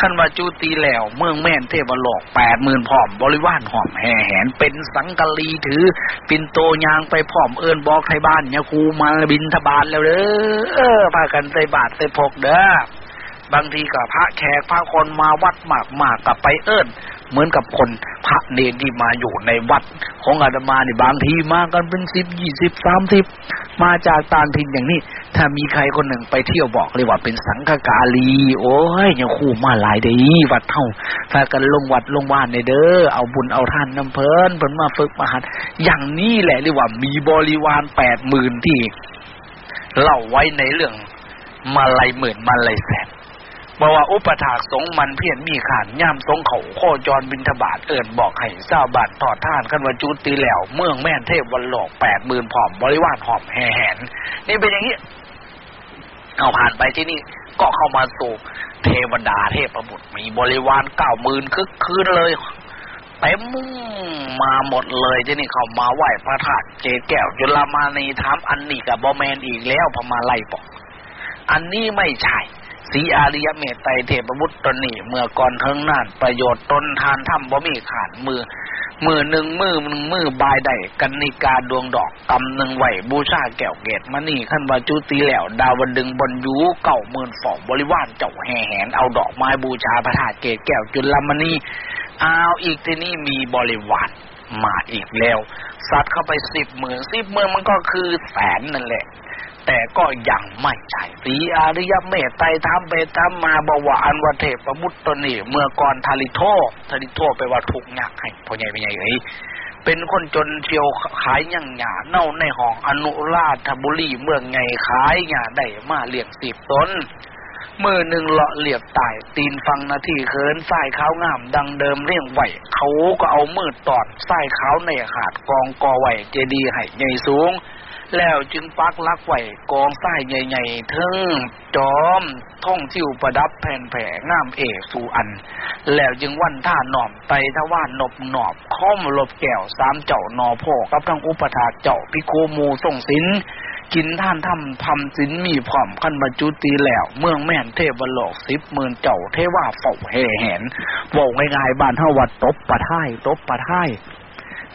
ขันว่าจูตีแล้ว เมืองแม่นเทพโลอกแปดหมื่นพร้อม บริวารหอมแห่แหนเป็นสังกะลีถือ ปินโตยางไปพร้อมเอิญบอกไทยบ้านเนี่ยครูมาบินทบาทแล้วเด้อพากันใส่บาทใส่พกเด้อบางทีกับพระแขกพระคนมาวัดมากมากกับไปเอิญ เหมือนกับคนพระเนรที่มาอยู่ในวัด ของอาตมาเนี่บางทีมากันเป็นสิบยี่สิบสามสิบมาจากต่างถิ่นอย่างนี้ ถ้ามีใครคนหนึ่งไปเที่ยวบอกเลยว่าเป็นสังฆกาลี โอ้ยยังคู่มาหลายเดีวัดเท่าถ้ากันลงวัดลงว่านในเด้อเอาบุญเอาท่านน้ำเพลินเพิ่นมาฝึกมาหัดอย่างนี้แหละเรียกว่ามีบริวารแปดหมื่นที่เล่าไว้ในเรื่องมาลายหมื่นมาลายแสน บอกว่าอุปถากสงมันเพียรมีขานย่ามสงเขาโคจรบินทบาทเอิญบอกให้เศร้าบาททอดท่านกันวจุตีแล้ว เมืองแม่นเทพวันหลอกแปดหมื่นผอมบริวารหอมแห่แหน นี่เป็นอย่างนี้ เอาผ่านไปที่นี่ก็เข้ามาสู่เทวดาเทพประบุตรมีบริวารเก้าหมื่นคึกคืนเลยเต็มมาหมดเลยที่นี่เขามาไหว้พระธาตุเจแก้วจุลามานีถามอันนี้กับบอแมนอีกแล้วพอมาไล่บอก อันนี้ไม่ใช่ สีอาริยเมตไตรเทพบุตรนีเมื่อก่อนเทิงนานประโยชน์ตนทานทำบ่มีขาดมือ มือหนึ่งมือหนึ่งมือบายได้กันนิกาดวงดอกกำหนึ่งไหวบูชาแก้วเกตมานี่ขั้นวาจุตีแล้ว ดาวดึงบนยูเก่าหมื่นฝองบริวารเจ้าแห่แหนเอาดอกไม้บูชาพระธาตุเกตแก้วจุลมณีเอาอีกที่นี่มีบริวารมาอีกแล้ว สัตว์เข้าไปสิบหมื่นสิบหมื่นมันก็คือแสนนั่นแหละ แต่ก็ยังไม่ใช่สีอาริยเมตไตรธรรมเบธรรมมาบวาอันวเทพมุตตนีเมื่อก่อนทาริโททาริโทไปว่าทุกยากให้พ่อใหญ่ไม่ใหญ่เอ้ยเป็นคนจนเชียวขายยังหยาเน่าในห้องอนุราชบุรีเมืองไงขายหยาได้มาเลี้ยงสิบตนมือหนึ่งเลาะเหลียบตาย ตีนฟังนาทีเขินสายขาวงาม ดังเดิมเรียงไหวเขาก็เอามือตอดสายขาวในขาดกองกอไหวเจดีให้ใหญ่สูง แล้วจึงปักลักไหวกองไส้ใหญ่ๆทึ่งจอมท่องทิวประดับแผ่นแผ่งามเอกสูอัน แล้วจึงวันท่าหนอมไตทว่านนบหนอบข้อมลบแก้วสามเจ้านอพ่อกับทั้งอุปถาเจ้าพิโคมูส่งสินกินท่านทำทำสินมีพร้อมขั้นบรรจุตีแล้ว เมืองแม่นเทวโลกสิบหมื่นเจ้าเทว่าเฝ้าแห่แหนบอกง่ายๆบ้านเฮาวัดตบปะท้ายตบปะท้าย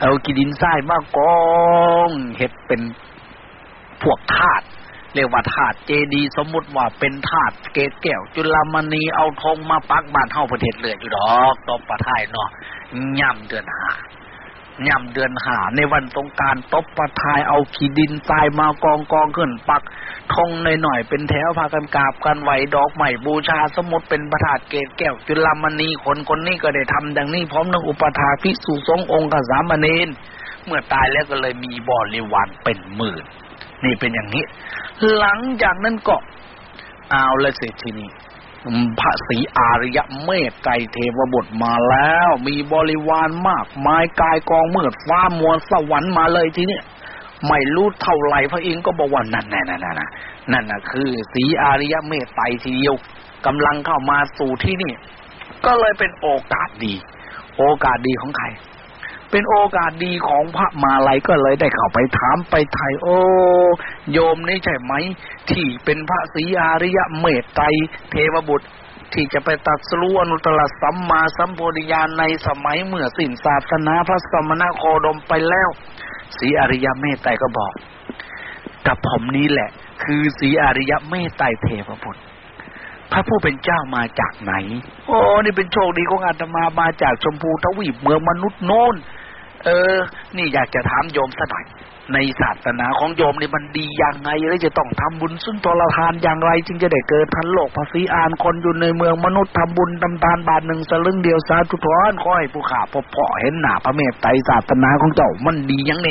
เอากินดินทรายมากกองเห็ดเป็น พวกธาตุเรียกว่าธาตุเจดี สมมุติว่าเป็นธาตุเกศแก้ว จุลามณีเอาทองมาปักบ้านเฮาประเทศเลยอยู่ดอกตบปะทายเนาะย่ำเดือนหาย่ำเดือนหาในวันสงการตบปะทายเอาขีดินทรายมากองกองขึ้นปักทงในหน่อยเป็นแถวพากันกราบกันไหวดอกใหม่บูชาสมุดเป็นประธาตเกศแก้ว จุลามณีคนคนนี้ก็ได้ทำดังนี้พร้อมทั้งอุปถาภิกษุสงองค์กสามเณรเมื่อตายแล้วก็เลยมีบริวารเป็นหมื่น นี่เป็นอย่างนี้ หลังจากนั้นก็เอาเลยสิทีนี้พระศรีอาริยะเมตไตรเทวบุตรมาแล้ว มีบริวารมากมายกายกองเมืดฟ้ามวลสวรรค์มาเลยทีนี้ไม่รู้เท่าไหร่พระอินทร์ก็บอกว่านั่นนั่นนั่นนั่นนั่นน่ะคือศรีอาริยะเมตไตรทีเดียวกำลังเข้ามาสู่ที่นี่ ก็เลยเป็นโอกาสดี โอกาสดีของใคร เป็นโอกาสดีของพระมาลัยก็เลยได้เข้าไปถามไปไทยโอ้โยมนี่ใช่ไหม ที่เป็นพระศรีอาริยะเมตไตรเทวบุตร ที่จะไปตัดสู้อนุตตรสัมมาสัมโพธิญาณในสมัยเมื่อสิ้นศาสนาพระสมณโคดมไปแล้วศรีอริยะเมตไตรก็บอก กับผมนี้แหละ คือศรีอริยะเมตไตรเทวบุตรพระผู้เป็นเจ้ามาจากไหน โอ้ นี่เป็นโชคดีของอาตมามาจากชมพูทวีปเมืองมนุษย์โน้น เออ นี่อยากจะถามโยมสักหน่อยในศาสนาของโยมนี่มันดียังไงแล้วจะต้องทำบุญสุนทรทานอย่างไร จึงจะได้เกิดทันโลกภาษีอานคนอยู่ในเมืองมนุษย์ทำบุญทำทานบาทหนึ่งสลึงเดียวสาธุทอนคอยผู้ขาพบเพาะเห็นหน้าพระเมตไตรศาสนาของเจ้ามันดียังไง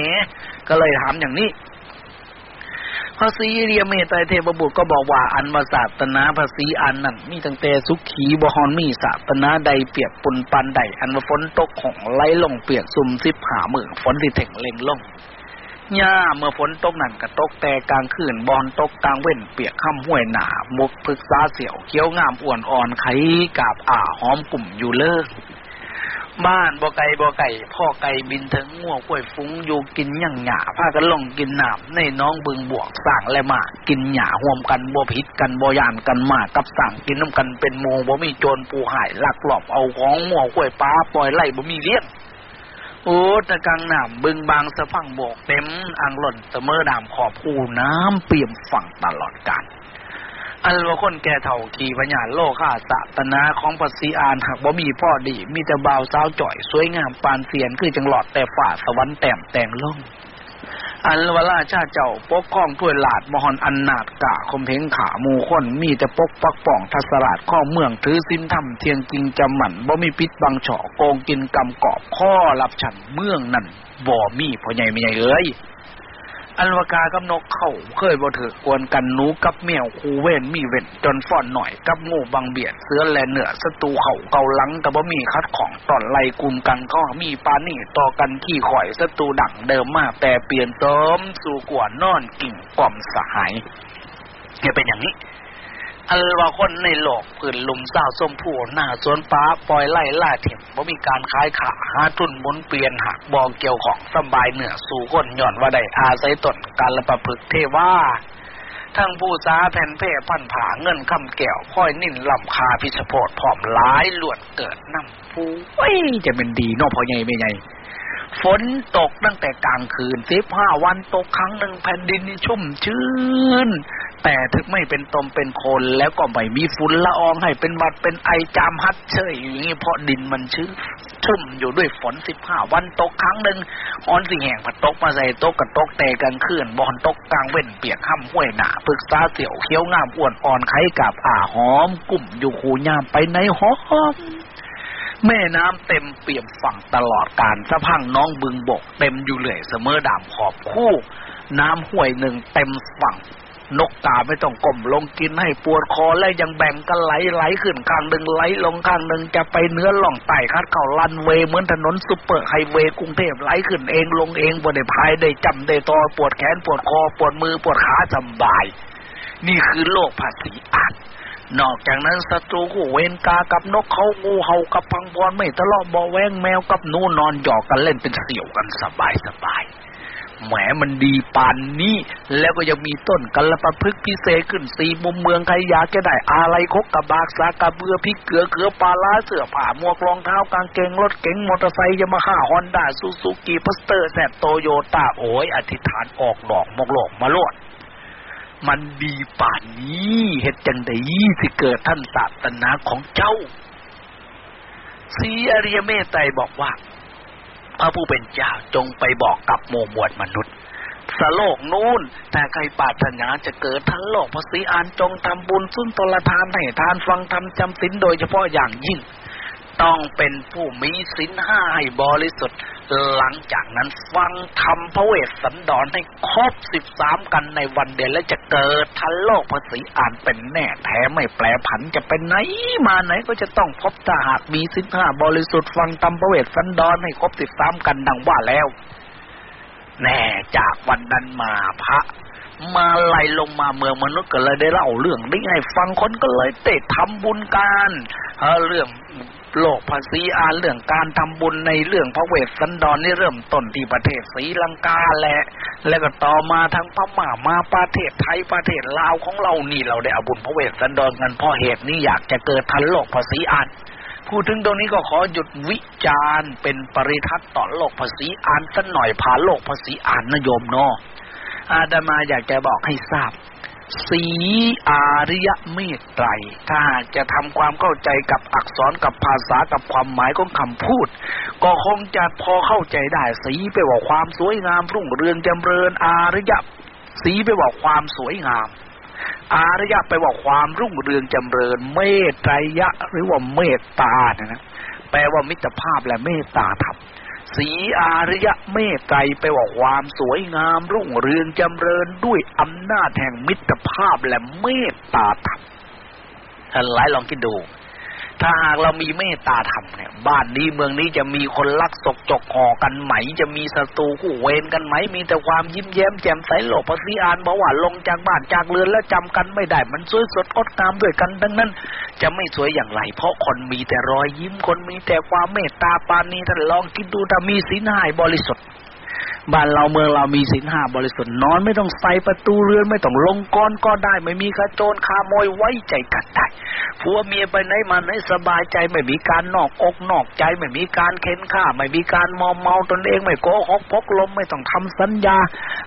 ก็เลยถามอย่างนี้ พระศีเรียเมตไตรเทพบุตรก็บอกว่าอันมาศาสนาภาษีอันนั้นมีตั้งแต่สุขีบฮอนมีศาสนาใดเปียกปนปันใด อันว่าฝนตกของไหลลงเปียกซุ่มซิบหามือฝนที่เถ่งเล็งลงหญ้าเมื่อฝนตกนั่นก็ตกแต่กลางคืนบอนตกกลางเว้นเปียกค่ำห้วยหนามุกพึกษาเสียวเคี้ยวงามอ้วนอ่อนไข่กาบอ่าหอมกลุ่มอยู่เลิก บ้านบ่ไก่บ่ไก่พ่อไก่บินถึงง่วกล้วยฟุ้งอยู่กินย่างหยาพากันลงกินหน้ำในน้องบึงบวกสั่งและมากินหยาห่วมกันบ่ผิดกันบ่ยานกันมากับสั่งกินน้ำกันเป็นโมบ่มีโจรปูหายลักหลอบเอาของง่วกล้วยป้าปล่อยไล่บ่มีเลี้ยงโอ้ตะกังหน้ำบึงบางสะพังบวกเต็มอ่างหล่นเสมอดามขอบคูน้ำเปี่ยมฝั่งตลอดกาล อันว่าคนแก่เถ่าขี่พญาโลค่าสะตนาของภาษีอานหักบ่มีพ่อดี มีแต่บ่าวสาวจ่อย สวยงามปานเสียนคือจังหลอดแต่ฝ่าสวรรค์แต้มแต่งล่องอันวราชาเจ้าปกครองถ้วยหลาดมหอนอันนาดกะคมเพงขามูคนมีแต่ปกปักป่องทัศราชข้อเมืองถือสินธรรมเทียงจริงจำหมันบ่มีปิดบังเฉาะโกงกินกำกอบข้อรับฉันเมืองนั่นบ่มีพ่อใหญ่ไม่ใหญ่เอ้ย อันวากากับนกเข่าเคยบ่ถือกวนกันหนูกับเมียวคูเว้นมีเว้นจนฟ่อนหน่อยกับงูบางเบียดเสือแลเหนือศัตรูเข่าเกาลังกับบ่มีคัดของตอนไล่กุมกันก็มีปานี่ต่อกันขี้ข่อยศัตรูดั่งเดิมมากแต่เปลี่ยนเติมสู่กวนนอนกิ่งกล่อมสหายเนี่ยเป็นอย่างนี้ อันว่าคนในโลกผืนลุมเศร้าส้มผู้หน้าสวนป้าปล่อยไล่ล่าเถียมบ่มีการขายขาหาทุนหมุนเปลี่ยนหักบองเกี่ยวของสบายเหนือสู่คนหย่อนว่าได้อาศัยตนการละประพฤกเทว่าทั้งผู้สาแผ่นเพ่พันผาเงินคำแก้วค่อยนิ่นลำคาพิชโพดผอมร้ายหลวดเกิดน้ำผู้เอ้ยจะเป็นดีนอกพอใหญ่ไม่ใหญ่ฝนตกตั้งแต่กลางคืนสิบห้าวันตกครั้งหนึ่งแผ่นดินชุ่มชื้น แต่ถึงไม่เป็นตมเป็นคนแล้วก็ไม่มีฝุ่นละอองให้เป็นวัดเป็นไอจามฮัดเชยอย่างนี้เพราะดินมันชื้นชุ่มอยู่ด้วยฝนสิบห้าวันตกครั้งหนึ่งออนสิแห่งผัดตกมาใส่ตกกับตกแต่กันขึ้นบอนตกกลางเว้นเปียกห้ำห้วยหนาปึกซาเสี่ยวเคี้ยวงามอ้วนอ่อนไข่กับอ่าหอม กุ่มอยู่คูยามไปในหอมแม่น้ำเต็มเปี่ยมฝั่งตลอดการสะพังน้องบึงบก เต็มอยู่เลยเสมอดามขอบคู่ น้ำห้วยหนึ่งเต็มฝั่ง นกกาไม่ต้องก้มลงกินให้ปวดคอและยังแบ่งกันไหลไหลขึ้นข้างหนึ่งไหลลงข้างหนึ่งจะไปเนื้อล่องไต่คัดเข่าลันเวเหมือนถนนซุปเปอร์ไฮเวย์กรุงเทพไหลขึ้นเองลงเองบนได้พายได้จำได้ตอปวดแขนปวดคอปวดมือปวดขาสบาย นี่คือโลกพระศรีอาริย์นอกจากนั้นศัตรูคู่เวรกากับนกเค้างูเห่ากับพังพอนไม่ทะเลาะเบาะแว้งแมวกับหนูนอนหยอกกันเล่นเป็นเสี่ยวกันสบายสบาย แหมมันดีปานนี้ แล้วก็ยังมีต้นกัลปพฤกษ์พิเศษขึ้นสี่มุมเมืองใครอยากจะได้อะไรครกกับบากสากระเบือพริกเกลือเกลือปลาร้าเสื้อผ้าหมวกรองเท้ากางเกงรถเก๋งมอเตอร์ไซค์ยามาฮ่าฮอนด้าซูซูกิพัสเตอร์แซดโตโยต้าโอ้ยอธิษฐานออกดอกมกโลกมาโลดมันดีป่านนี้เหตุจังไดสิเกิดท่านศาสนาของเจ้าสีอริยเมตไตรบอกว่า พระผู้เป็นเจ้าจงไปบอกกับโมมวลมนุษย์สโลกนู้น แต่ใครปรารถนาจะเกิดทั้งโลกพระศรีอานจงทำบุญสุนตรทานให้ทานฟังธรรมจำสินโดยเฉพาะอย่างยิ่ง ต้องเป็นผู้มีศีลห้าให้บริสุทธิ์ หลังจากนั้นฟังธรรมพระเวสสันดรให้ครบสิบสามกันในวันเดียวและจะเกิดทันโลกภาษีอ่านเป็นแน่แท้ไม่แปลผันจะเป็นไหนมาไหนก็จะต้องพบถ้าหากมีสินห้าบริสุทธิ์ฟังธรรมพระเวสสันดรให้ครบสิบสามกันดังว่าแล้ว แน่จากวันนั้นมาพระมาไล่ลงมาเมืองมนุษย์ก็เลยได้เล่าเรื่องนี้ให้ฟังคนก็เลยเตะทำบุญกันเออเรื่อง โลกภาษีอาเรื่องการทำบุญในเรื่องพระเวสสันดรนี่เริ่มต้นที่ประเทศศรีลังกาแหละ แล้วก็ต่อมาทั้งพม่ามาประเทศไทยประเทศลาวของเรานี่เราได้อาบุญพระเวสสันดรกันเพราะเหตุนี้อยากจะเกิดทันโลกภาษีอานพูดถึงตรงนี้ก็ขอหยุดวิจารณ์เป็นปริทัศน์ต่อโลกภาษีอานสักหน่อยผ่านโลกภาษีอานนโยมเนาะอาดามาอยากจะบอกให้ทราบ สีอาริยเมตไตรถ้าจะทำความเข้าใจกับอักษรกับภาษากับความหมายของคำพูด ก็คงจะพอเข้าใจได้ สีไปว่าความสวยงามรุ่งเรืองจำเริญ อาริยสีไปว่าความสวยงาม อาริยะไปว่าความรุ่งเรืองจำเริญ เมตไตรยะ หรือว่าเมตตาเนี่ยนะแปลว่ามิตรภาพและเมตตาธรรม สีอาริยะเมตไตรไปว่าความสวยงาม รุ่งเรืองจำเริญด้วยอำนาจแห่งมิตรภาพและเมตตาธรรมท่านหลายลองคิดดู ถ้าหากเรามีเมตตาธรรมเนี่ย บ้านนี้เมืองนี้จะมีคนรักศกจกห่อกันไหม จะมีศัตรูคู่เวรกันไหม มีแต่ความยิ้มแย้มแจ่มใสโลกภาษีอานบอกว่าลงจากบ้านจากเรือนแล้วจำกันไม่ได้ มันสวยสดงดงามด้วยกันดังนั้น จะไม่สวยอย่างไร เพราะคนมีแต่รอยยิ้มคนมีแต่ความเมตตาปานีท่านลองคิดดูถ้ามีศีลห้าบริสุทธิ์ บ้านเราเมืองเรามีศีลห้าบริสุทธิ์นอนไม่ต้องใส่ประตูเรือนไม่ต้องลงก้อนก็ได้ ไม่มีขโจรขโมยไว้ใจกันได้ผัวเมียไปไหนมาไหนสบายใจไม่มีการนอกอกนอกใจ ไม่มีการเค้นฆ่า ไม่มีการมอมเมาตนเองไม่โกหกพกลมไม่ต้องทำสัญญา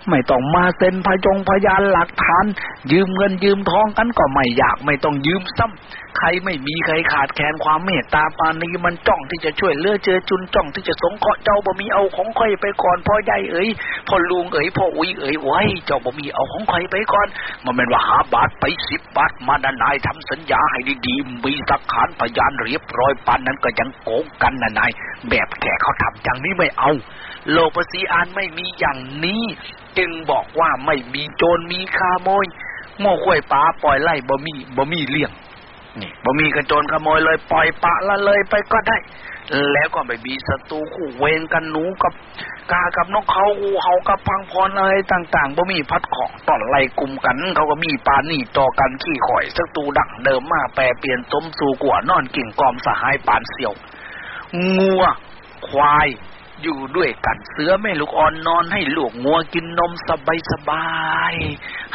ไม่ต้องมาเซ็นพยงพยานหลักฐาน ยืมเงินยืมทองกันก็ไม่อยากไม่ต้องยืมซ้ำใครไม่มีใครขาดแคลนความเมตตาปานีมันจ้องที่จะช่วยเลือเจอจุนจ้องที่จะสงเคราะห์เจ้าบ่มีเอาของใครไปก่อนพ่อใหญ่เอ๋ยพ่อลุงเอ๋ยพ่ออุ้ยเอ๋ยไว้เจ้าบ่มีเอาของใครไปก่อน มันเป็นว่าหาบาทไปสิบบาทมานานายทำสัญญาให้ดีๆมีสักขานพยานเรียบร้อยปานนั้นก็ยังโกงกันนะนายแบบแขกเขาทำอย่างนี้ไม่เอา โลกภาษีอานไม่มีอย่างนี้ จึงบอกว่าไม่มีโจรมีขโมยโง่ข่วยป้าปล่อยไล่บ่มีบ่มีเลี้ยง นี่บ่มีกระโจนขโมยเลยปล่อยปะละเลยไปก็ได้ แล้วก็ไม่มีศัตรูคู่เวรกันหนูกับกากับนกเขางูเห่ากับพังพรอะไรต่างๆบ่มีพัดของต่อนไล่กลุ่มกัน เขาก็มีปานี่ต่อกันขี้ข่อยศัตรูดังเดิมมาแปรเปลี่ยนต้มสู่กัวนอนกิ่งกอมสหายปานเสี่ยวงัวควาย อยู่ด้วยกันเสือแม่ลูกอ่อนนอนให้ลูกงัวกินนมสบายสบาย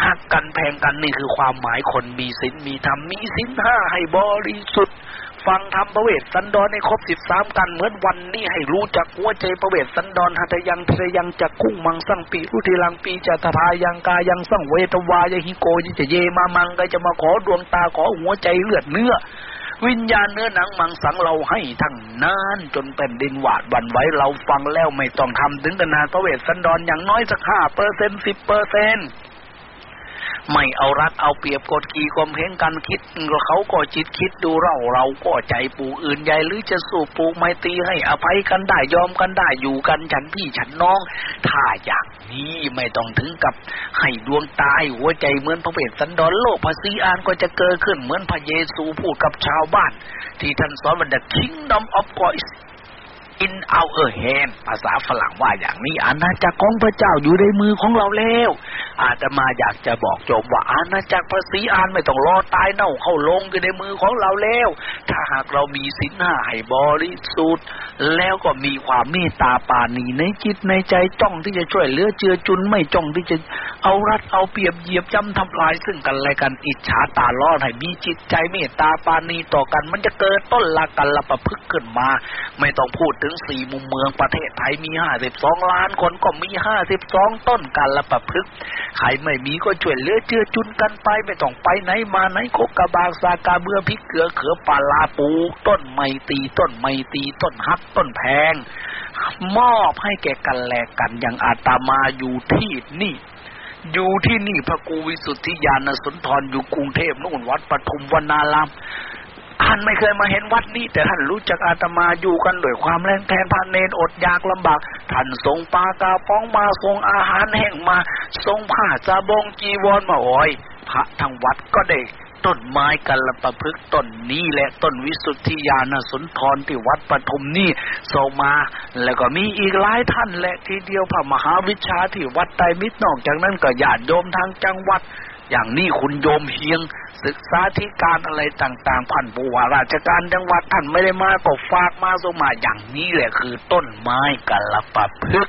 หักกันแพงกันนี่คือความหมายคนมีศีลมีธรรมมีศีลห้าให้บริสุทธิ์ฟังทำประเวทสันดอนในครบสิบสามกันเหมือนวันนี้ให้รู้จักหัวใจประเวทสันดอนหัตยังเทยังจะกุ้งมังสั่งปีรุทีลังปีจะทายังกายังสั่งเวทวายฮิโกยิจะเยมามังก็จะมาขอดวงตาขอหัวใจเลือดเนื้อ วิญญาณเนื้อหนังมังสังเราให้ทั้งนานจนเป็นดินหวาดวันไว้เราฟังแล้วไม่ต้องทำถึงกนาประเวทสันดอนอย่างน้อยสักห้าเปอร์เซ็นต์สิบเปอร์เซ็นต์ ไม่เอารัดเอาเปรียบกดขี่ความเห็นกันคิดเขาก็จิตคิดดูเราเราก็ใจปูอื่นใหญ่หรือจะสู้ปูไม่ตีให้อภัยกันได้ยอมกันได้อยู่กันฉันพี่ฉันน้อง ถ้าอย่างนี้ไม่ต้องถึงกับให้ดวงตายหัวใจเหมือนพระเวสสันดรโลกภาษีอานก็จะเกิดขึ้นเหมือนพระเยซูพูดกับชาวบ้าน ที่ท่านสอนว่า the kingdom of God in our hand ภาษาฝรั่งว่าอย่างนี้ อาณาจักรของพระเจ้าอยู่ในมือของเราแล้ว อาตมาอยากจะบอกโยมว่าอาณาจักรภาษีอานไม่ต้องรอตายเน่าเข้าลงอยู่ในมือของเราแล้ว ถ้าหากเรามีสินห้าให้บริสุทธิ์แล้วก็มีความเมตตาปานีในจิตในใจจ้องที่จะช่วยเหลือเจือจุนไม่จ้องที่จะเอารัดเอาเปรียบเหยียบย่ำทำลายซึ่งกันและกันอิจฉาตาล้อให้มีจิตใจเมตตาปานีต่อกัน มันจะเกิดต้นละกันละประพฤกขึ้นมา ไม่ต้องพูดถึงสี่มุมเมืองประเทศไทยมีห้าสิบสองล้านคนก็มีห้าสิบสองต้นกันละประพฤกใครไม่มีก็ช่วยเหลือเจือจุนกันไปไม่ต้องไปไหนมาไหนโคกระบางสากาเบื่อพริกเกลือเขือปลาลาปูต้นไมตีต้นไมตีต้นฮักต้นแพง มอบให้แก่กันแลกกันอย่างอาตมาอยู่ที่นี่อยู่ที่นี่พระกูวิสุทธิยานสุนทรอยู่กรุงเทพนู่นวัดปทุมวนาราม ท่านไม่เคยมาเห็นวัดนี้ แต่ท่านรู้จักอาตมาอยู่กันด้วยความแรงแทนพันเนนอดอยากลำบาก ท่านส่งปลากาป้องมาส่งอาหารแห้งมาส่งผ้าจาบงจีวรมาโอยพระทั้งวัดก็ได้ต้นไม้กันละประพฤกต้นนี้และต้นวิสุทธิยานสุนทรที่วัดปทุมนี่ส่งมา แล้วก็มีอีกหลายท่านและทีเดียวพระมหาวิชาที่วัดไตรมิตรนอกจากนั้นก็ญาติโยมทางจังหวัด อย่างนี้คุณโยมเฮียง ศึกษาธิการอะไรต่างๆพันผู้ว่าราชการจังหวัดท่านไม่ได้มาก็ฝากมาสมาอย่างนี้แหละคือต้นไม้กัลปะพึก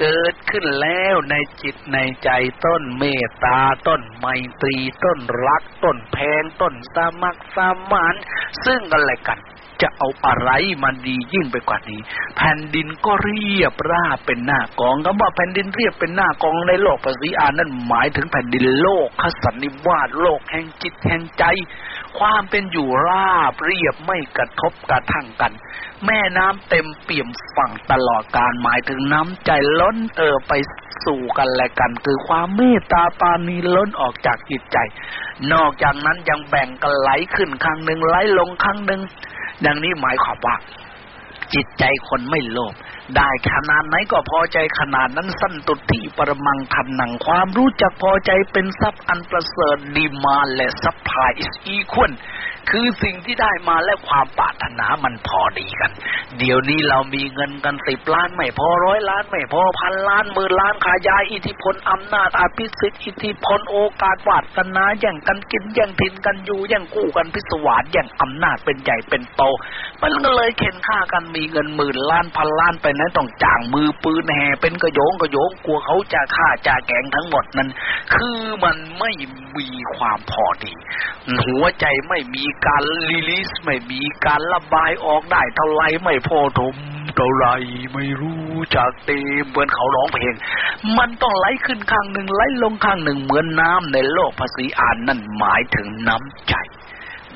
เกิดขึ้นแล้วในจิตในใจต้นเมตตาต้นไมตรี ต้นรัก ต้นแพงต้นสามักสามานซึ่งอะไรกัน จะเอาอะไรมันดียิ่งไปกว่านี้ แผ่นดินก็เรียบราบเป็นหน้ากองคำว่าแผ่นดินเรียบเป็นหน้ากองในโลกภาษีอานั่นหมายถึงแผ่นดินโลกขสันนิวาสโลกแห่งจิตแห่งใจ ความเป็นอยู่ราบเรียบไม่กระทบกระทั่งกัน แม่น้ำเต็มเปี่ยมฝั่งตลอดกาลหมายถึงน้ำใจล้นเอ่อไปสู่กันและกัน คือความเมตตาปรานีล้นออกจากจิตใจ นอกจากนั้นยังแบ่งกันไหลขึ้นข้างหนึ่งไหลลงข้างหนึ่ง ดังนี้หมายความว่าจิตใจคนไม่โลภได้ขนาดไหนก็พอใจขนาดนั้นสั้นตุที่ปรมังทันหนังความรู้จักพอใจเป็นทรัพย์อันประเสริฐ demand และ supply is equal คือสิ่งที่ได้มาและความปรารถนามันพอดีกัน เดี๋ยวนี้เรามีเงินกันสิบล้านไม่พอร้อยล้านไม่พอพันล้านหมื่นล้านขายายอิทธิพลอำนาจอภิสิทธิ์อิทธิพลโอกาสวาสนาแย่งกันกินแย่งถิ่นกันอยู่แย่งกู้กันพิศวาสแย่งอำนาจเป็นใหญ่เป็นโต มันก็เลยเข็นฆ่ากันมีเงินหมื่นล้านพันล้านไปนั้นต้องจ่างมือปืนแห่เป็นกระโยงกระโยงกลัวเขาจะฆ่าจะแกงทั้งหมดนั้น คือมันไม่มีความพอดี หัวใจไม่มีการรีลิสไม่มีการระบายออกได้เท่าไรไม่พอทมเท่าไรไม่รู้จากเต็มเหมือนเขาร้องเพลง มันต้องไหลขึ้นข้างหนึ่งไหลลงข้างหนึ่งเหมือนน้ำในโลกภาษีอ่านนั่นหมายถึงน้ำใจ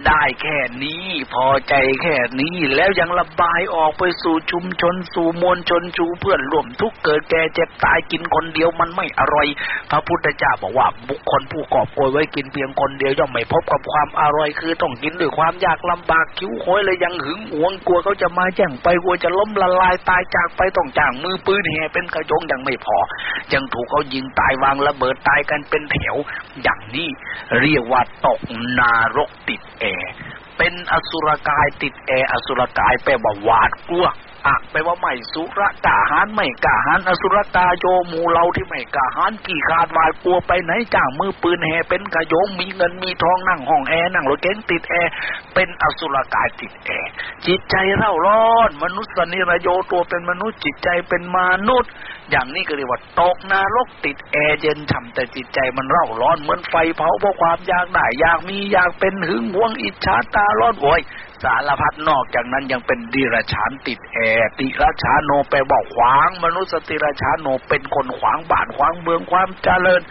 ได้แค่นี้ พอใจแค่นี้ แล้วยังระบายออกไปสู่ชุมชนสู่มวลชนชูเพื่อนร่วมทุกเกิดแก่เจ็บตายกินคนเดียวมันไม่อร่อย พระพุทธเจ้าบอกว่าบุคคลผู้กอบโกยไว้กินเพียงคนเดียวย่อมไม่พบกับความอร่อยคือต้องกินด้วยความยากลำบากคิ้วโคยเลยยังหึงหวงกลัวเขาจะมาแย่งไปกลัวจะล้มละลายตายจากไปต้องจ้างมือปืนแห่เป็นกระยงยังไม่พอ ยังถูกเขายิงตายวางระเบิดตายกันเป็นแถวอย่างนี้เรียกว่าตกนารกติดแอเป็นอสุรกายติดแอร์อสุรกายแปลว่าหวาดกลัว อักแปลว่าไม่สุรกาหานไม่กาหานอสุรกาโยหมู่เราที่ไม่กล้าหาญขี้ขลาดหวาดกลัวไปไหนจ้างมือปืนแห่เป็นกระโยงมีเงินมีทองนั่งห้องแอร์นั่งรถเก๋งติดแอร์เป็นอสุรกายติดแอร์จิตใจเร่าร้อน มนุษย์สนิรโยตัวเป็นมนุษย์จิตใจเป็นมนุษย์ อย่างนี้ก็เรียกว่าตกนรกติดแอร์เย็นฉ่ำแต่จิตใจมันเร่าร้อนเหมือนไฟเผาเพราะความอยากได้อยากมีอยากเป็นหึงหวงอิจฉาตาร้อนโวย สารพัดนอกจากนั้นยังเป็นเดรัจฉานติดแอร์ติรชาโนไปบอกขวาง มนุษย์ติรชาโนเป็นคนขวางบ้านขวางเมืองความเจริญ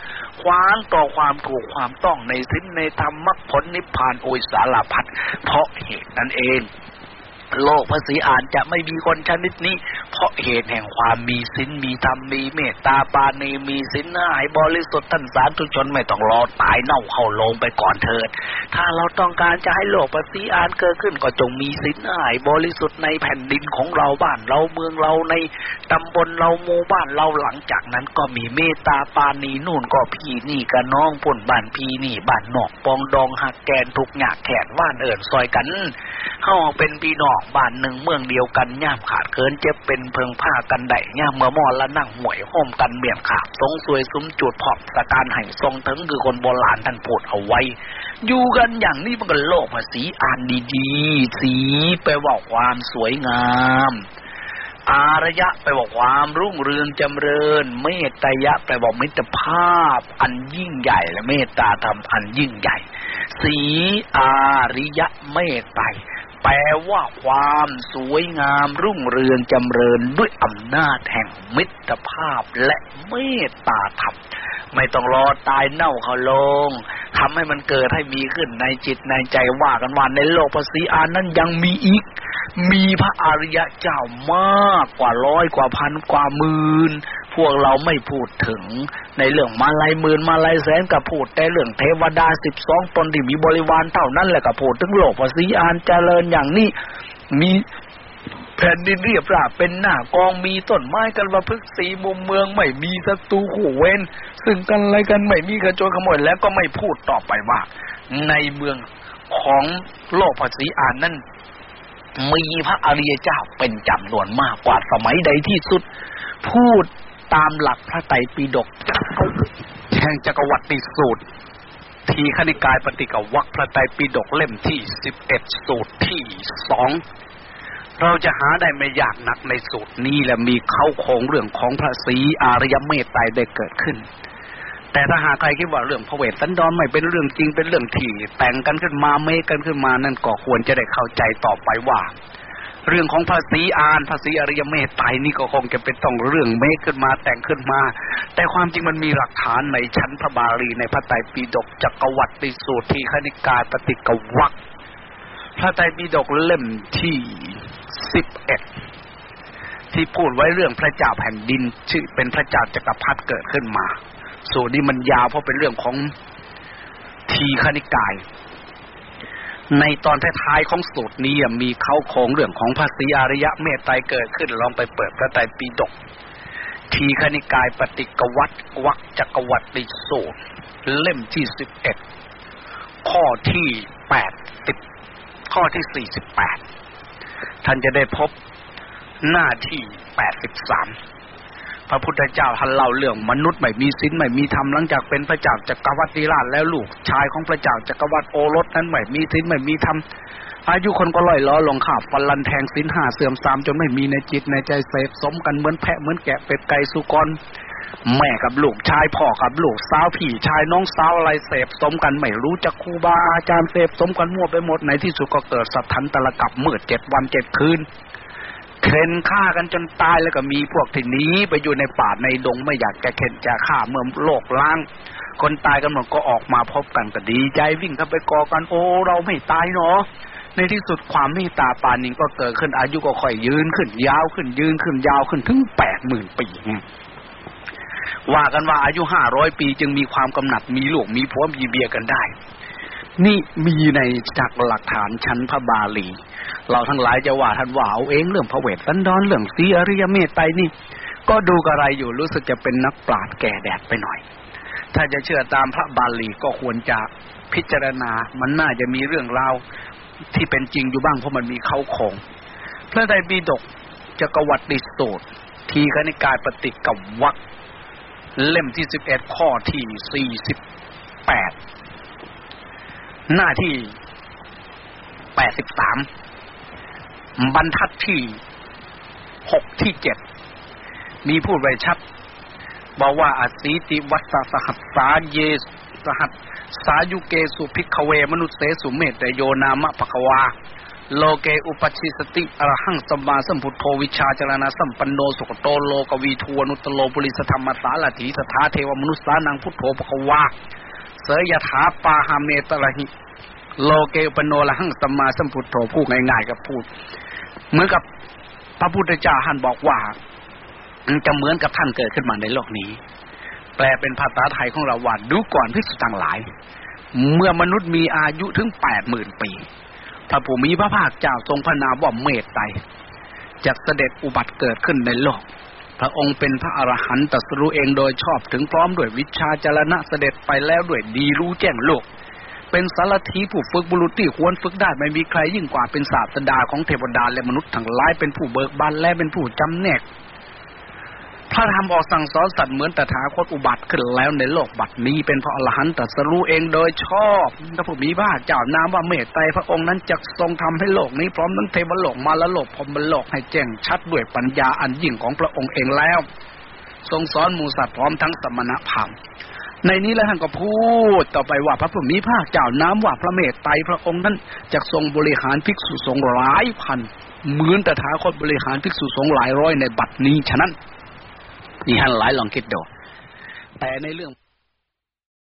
ขวางต่อความถูกความต้องในสิ้นในธรรมมรรคผลนิพพานโอยสารพัดเพราะเหตุนั้นเอง โลกภาษีอ่านจะไม่มีคนชนิดนี้ เพราะเหตุแห่งความมีศีลมีธรรมมีเมตตาปาณีมีศีลหายบริสุทธิ์ท่านสาธุชนไม่ต้องรอตายเน่าเข้าลงไปก่อนเถิด ถ้าเราต้องการจะให้โลกภาษีอ่านเกิดขึ้นก็จงมีศีลหายบริสุทธิ์ในแผ่นดินของเราบ้านเราเมืองเราในตำบลเราหมู่บ้านเราหลังจากนั้นก็มีเมตตาปาณีนู่นก็พี่นี่กับน้องพ่นบ้านพี่นี่บ้านนอกปองดองหักแกนทุกหยากแขนว่านเอิญซอยกัน เฮาเป็นพี่น้องบ้านหนึ่งเมืองเดียวกันย่ามขาดเคินเจ็บเป็นเพิงผ้ากันได้ย่ามเมื่อมอละนั่งหวยห้มกันเมียนขาบทรงสวยซุ้มจุดพอบสการไห่ทรงถึงคือคนโบราณท่านพูดเอาไว้ อยู่กันอย่างนี้มันก็โลกภาษีอ่านดีๆ สีไปว่าความสวยงามอารยะไปบอกความรุ่งเรืองจำเริญ เมตตายะไปบอกมิตรภาพ อันยิ่งใหญ่และเมตตาธรรมอันยิ่งใหญ่ สีอาริยะเมตไต แปลว่าความสวยงามรุ่งเรืองจำเริญด้วยอำนาจแห่งมิตรภาพและเมตตาธรรมไม่ต้องรอตายเน่าเขาลงทำให้มันเกิดให้มีขึ้นในจิตในใจว่ากันว่าในโลกภาษีอานั้นยังมีอีก มีพระอริยะเจ้ามากกว่าร้อยกว่าพันกว่าหมื่น พวกเราไม่พูดถึงในเรื่องมาลายหมื่นมาลายแสนกับพูดแต่เรื่องเทวดาสิบสองตนที่มีบริวารเท่านั้นแหละกับพูดถึงโลกภาษีอานเจริญอย่างนี้มีแผ่นดินเรียบราบเป็นหน้ากองมีต้นไม้กันประพฤกษีมุมเมืองไม่มีศัตรูขู่เว้น ซึ่งกันอะไรกันไม่มีกระโจนขโมยแล้วก็ไม่พูดต่อไปว่า ในเมืองของโลกภาษีอานนั้นมีพระอริยเจ้าเป็นจำนวนมากกว่าสมัยใดที่สุด พูด ตามหลักพระไตรปิฎกแห่งจักรวรรดิสูตร ทีขณิกายปฏิกวัคพระไตรปิฎกเล่มที่สิบเอ็ดสูตรที่สองเราจะหาได้ไม่ยากนักในสูตรนี้และมีเข้าโคงเรื่องของพระศรีอารยเมตไตรได้เกิดขึ้น แต่ถ้าหากใครคิดว่าเรื่องพระเวทสันดรไม่เป็นเรื่องจริงเป็นเรื่องที่แต่งกันขึ้นมาเมกันขึ้นมานั่นก็ควรจะได้เข้าใจต่อไปว่า เรื่องของภาษีอานภาษีอริยเมตไตรนี่ก็คงจะเป็นต้องเรื่องเมฆขึ้นมาแต่งขึ้นมา แต่ความจริงมันมีหลักฐานในชั้นพระบาลีในพระไตรปิฎกจักรวรรดิสูตรทีคณิกายปฏิกวักพระไตรปิฎกเล่มที่สิบเอ็ดที่พูดไว้เรื่องพระเจ้าแผ่นดิน ชื่อเป็นพระเจ้าจักรพรรดิเกิดขึ้นมา สูตรนี้มันยาวเพราะเป็นเรื่องของทีคณิกาย ในตอนท้ายๆของสูตรนี้มีเข้าโคงเรื่องของภาษีอริยะเมตไตรเกิดขึ้นลองไปเปิดพระไตรปิฎกทีคณิกายปฏิกวัตวักจักวัติสูตร เล่มที่สิบเอ็ดข้อที่แปดสิบข้อที่สี่สิบแปดท่านจะได้พบหน้าที่แปดสิบสาม พระพุทธเจ้าท่านเล่าเรื่องมนุษย์ไม่มีศีลไม่มีธรรมหลังจากเป็นพระเจ้าจักรวรรดิราชแล้วลูกชายของพระเจ้าจักรวรรดิโอรสนั้นไม่มีศีลไม่มีธรรมอายุคนก็ล่อยล้อลงข่าฟันลันแทงศีลห้าเสื่อมสามจนไม่มีในจิตในใจเสพสมกันเหมือนแพะเหมือนแกะเป็ดไก่สุกรแม่กับลูกชายพ่อกับลูกสาวพี่ชายน้องสาวอะไรเสพสมกันไม่รู้จักครูบาอาจารย์เสพสมกันมั่วไปหมดในที่สุดก็เกิดสัตทันตะละกับมืดเจ็ดวันเจ็ดคืน เข็นฆ่ากันจนตายแล้วก็มีพวกที่หนีไปอยู่ในป่าในดงไม่อยากจะเข็นจะฆ่าเมื่อโลกล้าง คนตายกันหมดก็ออกมาพบกันก็ดี ใจวิ่งเข้าไปกอกันโอ้เราไม่ตายเนาะในที่สุดความเมตตาปานิงก็เกิดขึ้นอายุก็ค่อยยืนขึ้น ยาวขึ้นยืนขึ้นยาวขึ้นถึงแปดหมื่นปีว่ากันว่าอายุห้าร้อยปีจึงมีความกำหนัดมีลูกมีผัวมีเบียกันได้ นี่มีในจากหลักฐานชั้นพระบาลี เราทั้งหลายจะว่าท่านว่าเอาเองเรื่องพระเวทสันดรเรื่องสีอริยเมตไตรนี่ ก็ดูกระไรอยู่รู้สึกจะเป็นนักปราชญ์แก่แดดไปหน่อย ถ้าจะเชื่อตามพระบาลีก็ควรจะพิจารณา มันน่าจะมีเรื่องราวที่เป็นจริงอยู่บ้างเพราะมันมีเข้าคงพระไตรปิฎกจักรวรรดิสูตร ทีคณิกายปฏิกับวักเล่มที่สิบเอ็ดข้อที่สี่สิบแปดหน้าที่แปดสิบสาม บรรทัดที่หกที่เจ็ดมีพูดไว้ชัดบอกว่าอสีติวัสสสหัสสาเยสหัสสายุเกสุภิกขเว มนุสเสสุเมตเตยโยนามะภควา โลเกอุปปัชชิสสติอรหังสัมมาสัมพุทโธวิชชาจรณสัมปันโนสุคโตโลกวิทูอนุตตโรปุริสทัมมสารถิสัตถาเทวมนุสสานังพุทโธภควา เสยยถาปาหาเมตระหิ โลเกอุปโนละหังสมาสัมพุทโธพูดง่ายๆกับพูด เหมือนกับพระพุทธเจ้าท่านบอกว่าจะเหมือนกับท่านเกิดขึ้นมาในโลกนี้ แปลเป็นภาษาไทยของเราว่าดูก่อนพิสุทั้งหลาย เมื่อมนุษย์มีอายุถึงแปดหมื่นปี พระผู้มีพระภาคเจ้าทรงพระนามว่าเมตไตรจากเสด็จอุบัติเกิดขึ้นในโลก พระองค์เป็นพระอรหันตรัสรู้เองโดยชอบถึงพร้อมด้วยวิชาจารณะเสด็จไปแล้วด้วยดีรู้แจ้งโลก เป็นสารถีผู้ฝึกบุรุษที่ควรฝึกได้ไม่มีใครยิ่งกว่าเป็นศาสดาของเทวดาและมนุษย์ทั้งหลายเป็นผู้เบิกบานและเป็นผู้จำแนกพระธรรมออกสั่งสอนสัตว์เหมือนตถาคตอุบัติขึ้นแล้วในโลกบัดนี้เป็นพระอรหันตรัสรู้เองโดยชอบพระผู้มีพระเจ้านามว่าเมตไตรพระองค์นั้นจะทรงทำให้โลกนี้พร้อมทั้งเทวโลกมาละโลกพรมโลกให้แจ้งชัดด้วยปัญญาอันยิ่งของพระองค์เองแล้ว ทรงสอนหมูสัตว์พร้อมทั้งสมณพราหมณ์ ในนี้แล้วท่านก็พูดต่อไปว่าพระผู้มีพระเจ้าน้ำว่าพระเมตไตรพระองค์นั้นจะทรงบริหารภิกษุสงฆ์หลายพันเหมือนแตถาคตบริหารภิกษุสงฆ์หลายร้อยในบัดนี้ฉะนั้นนี่ท่านหลายลองคิดดูแต่ในเรื่อง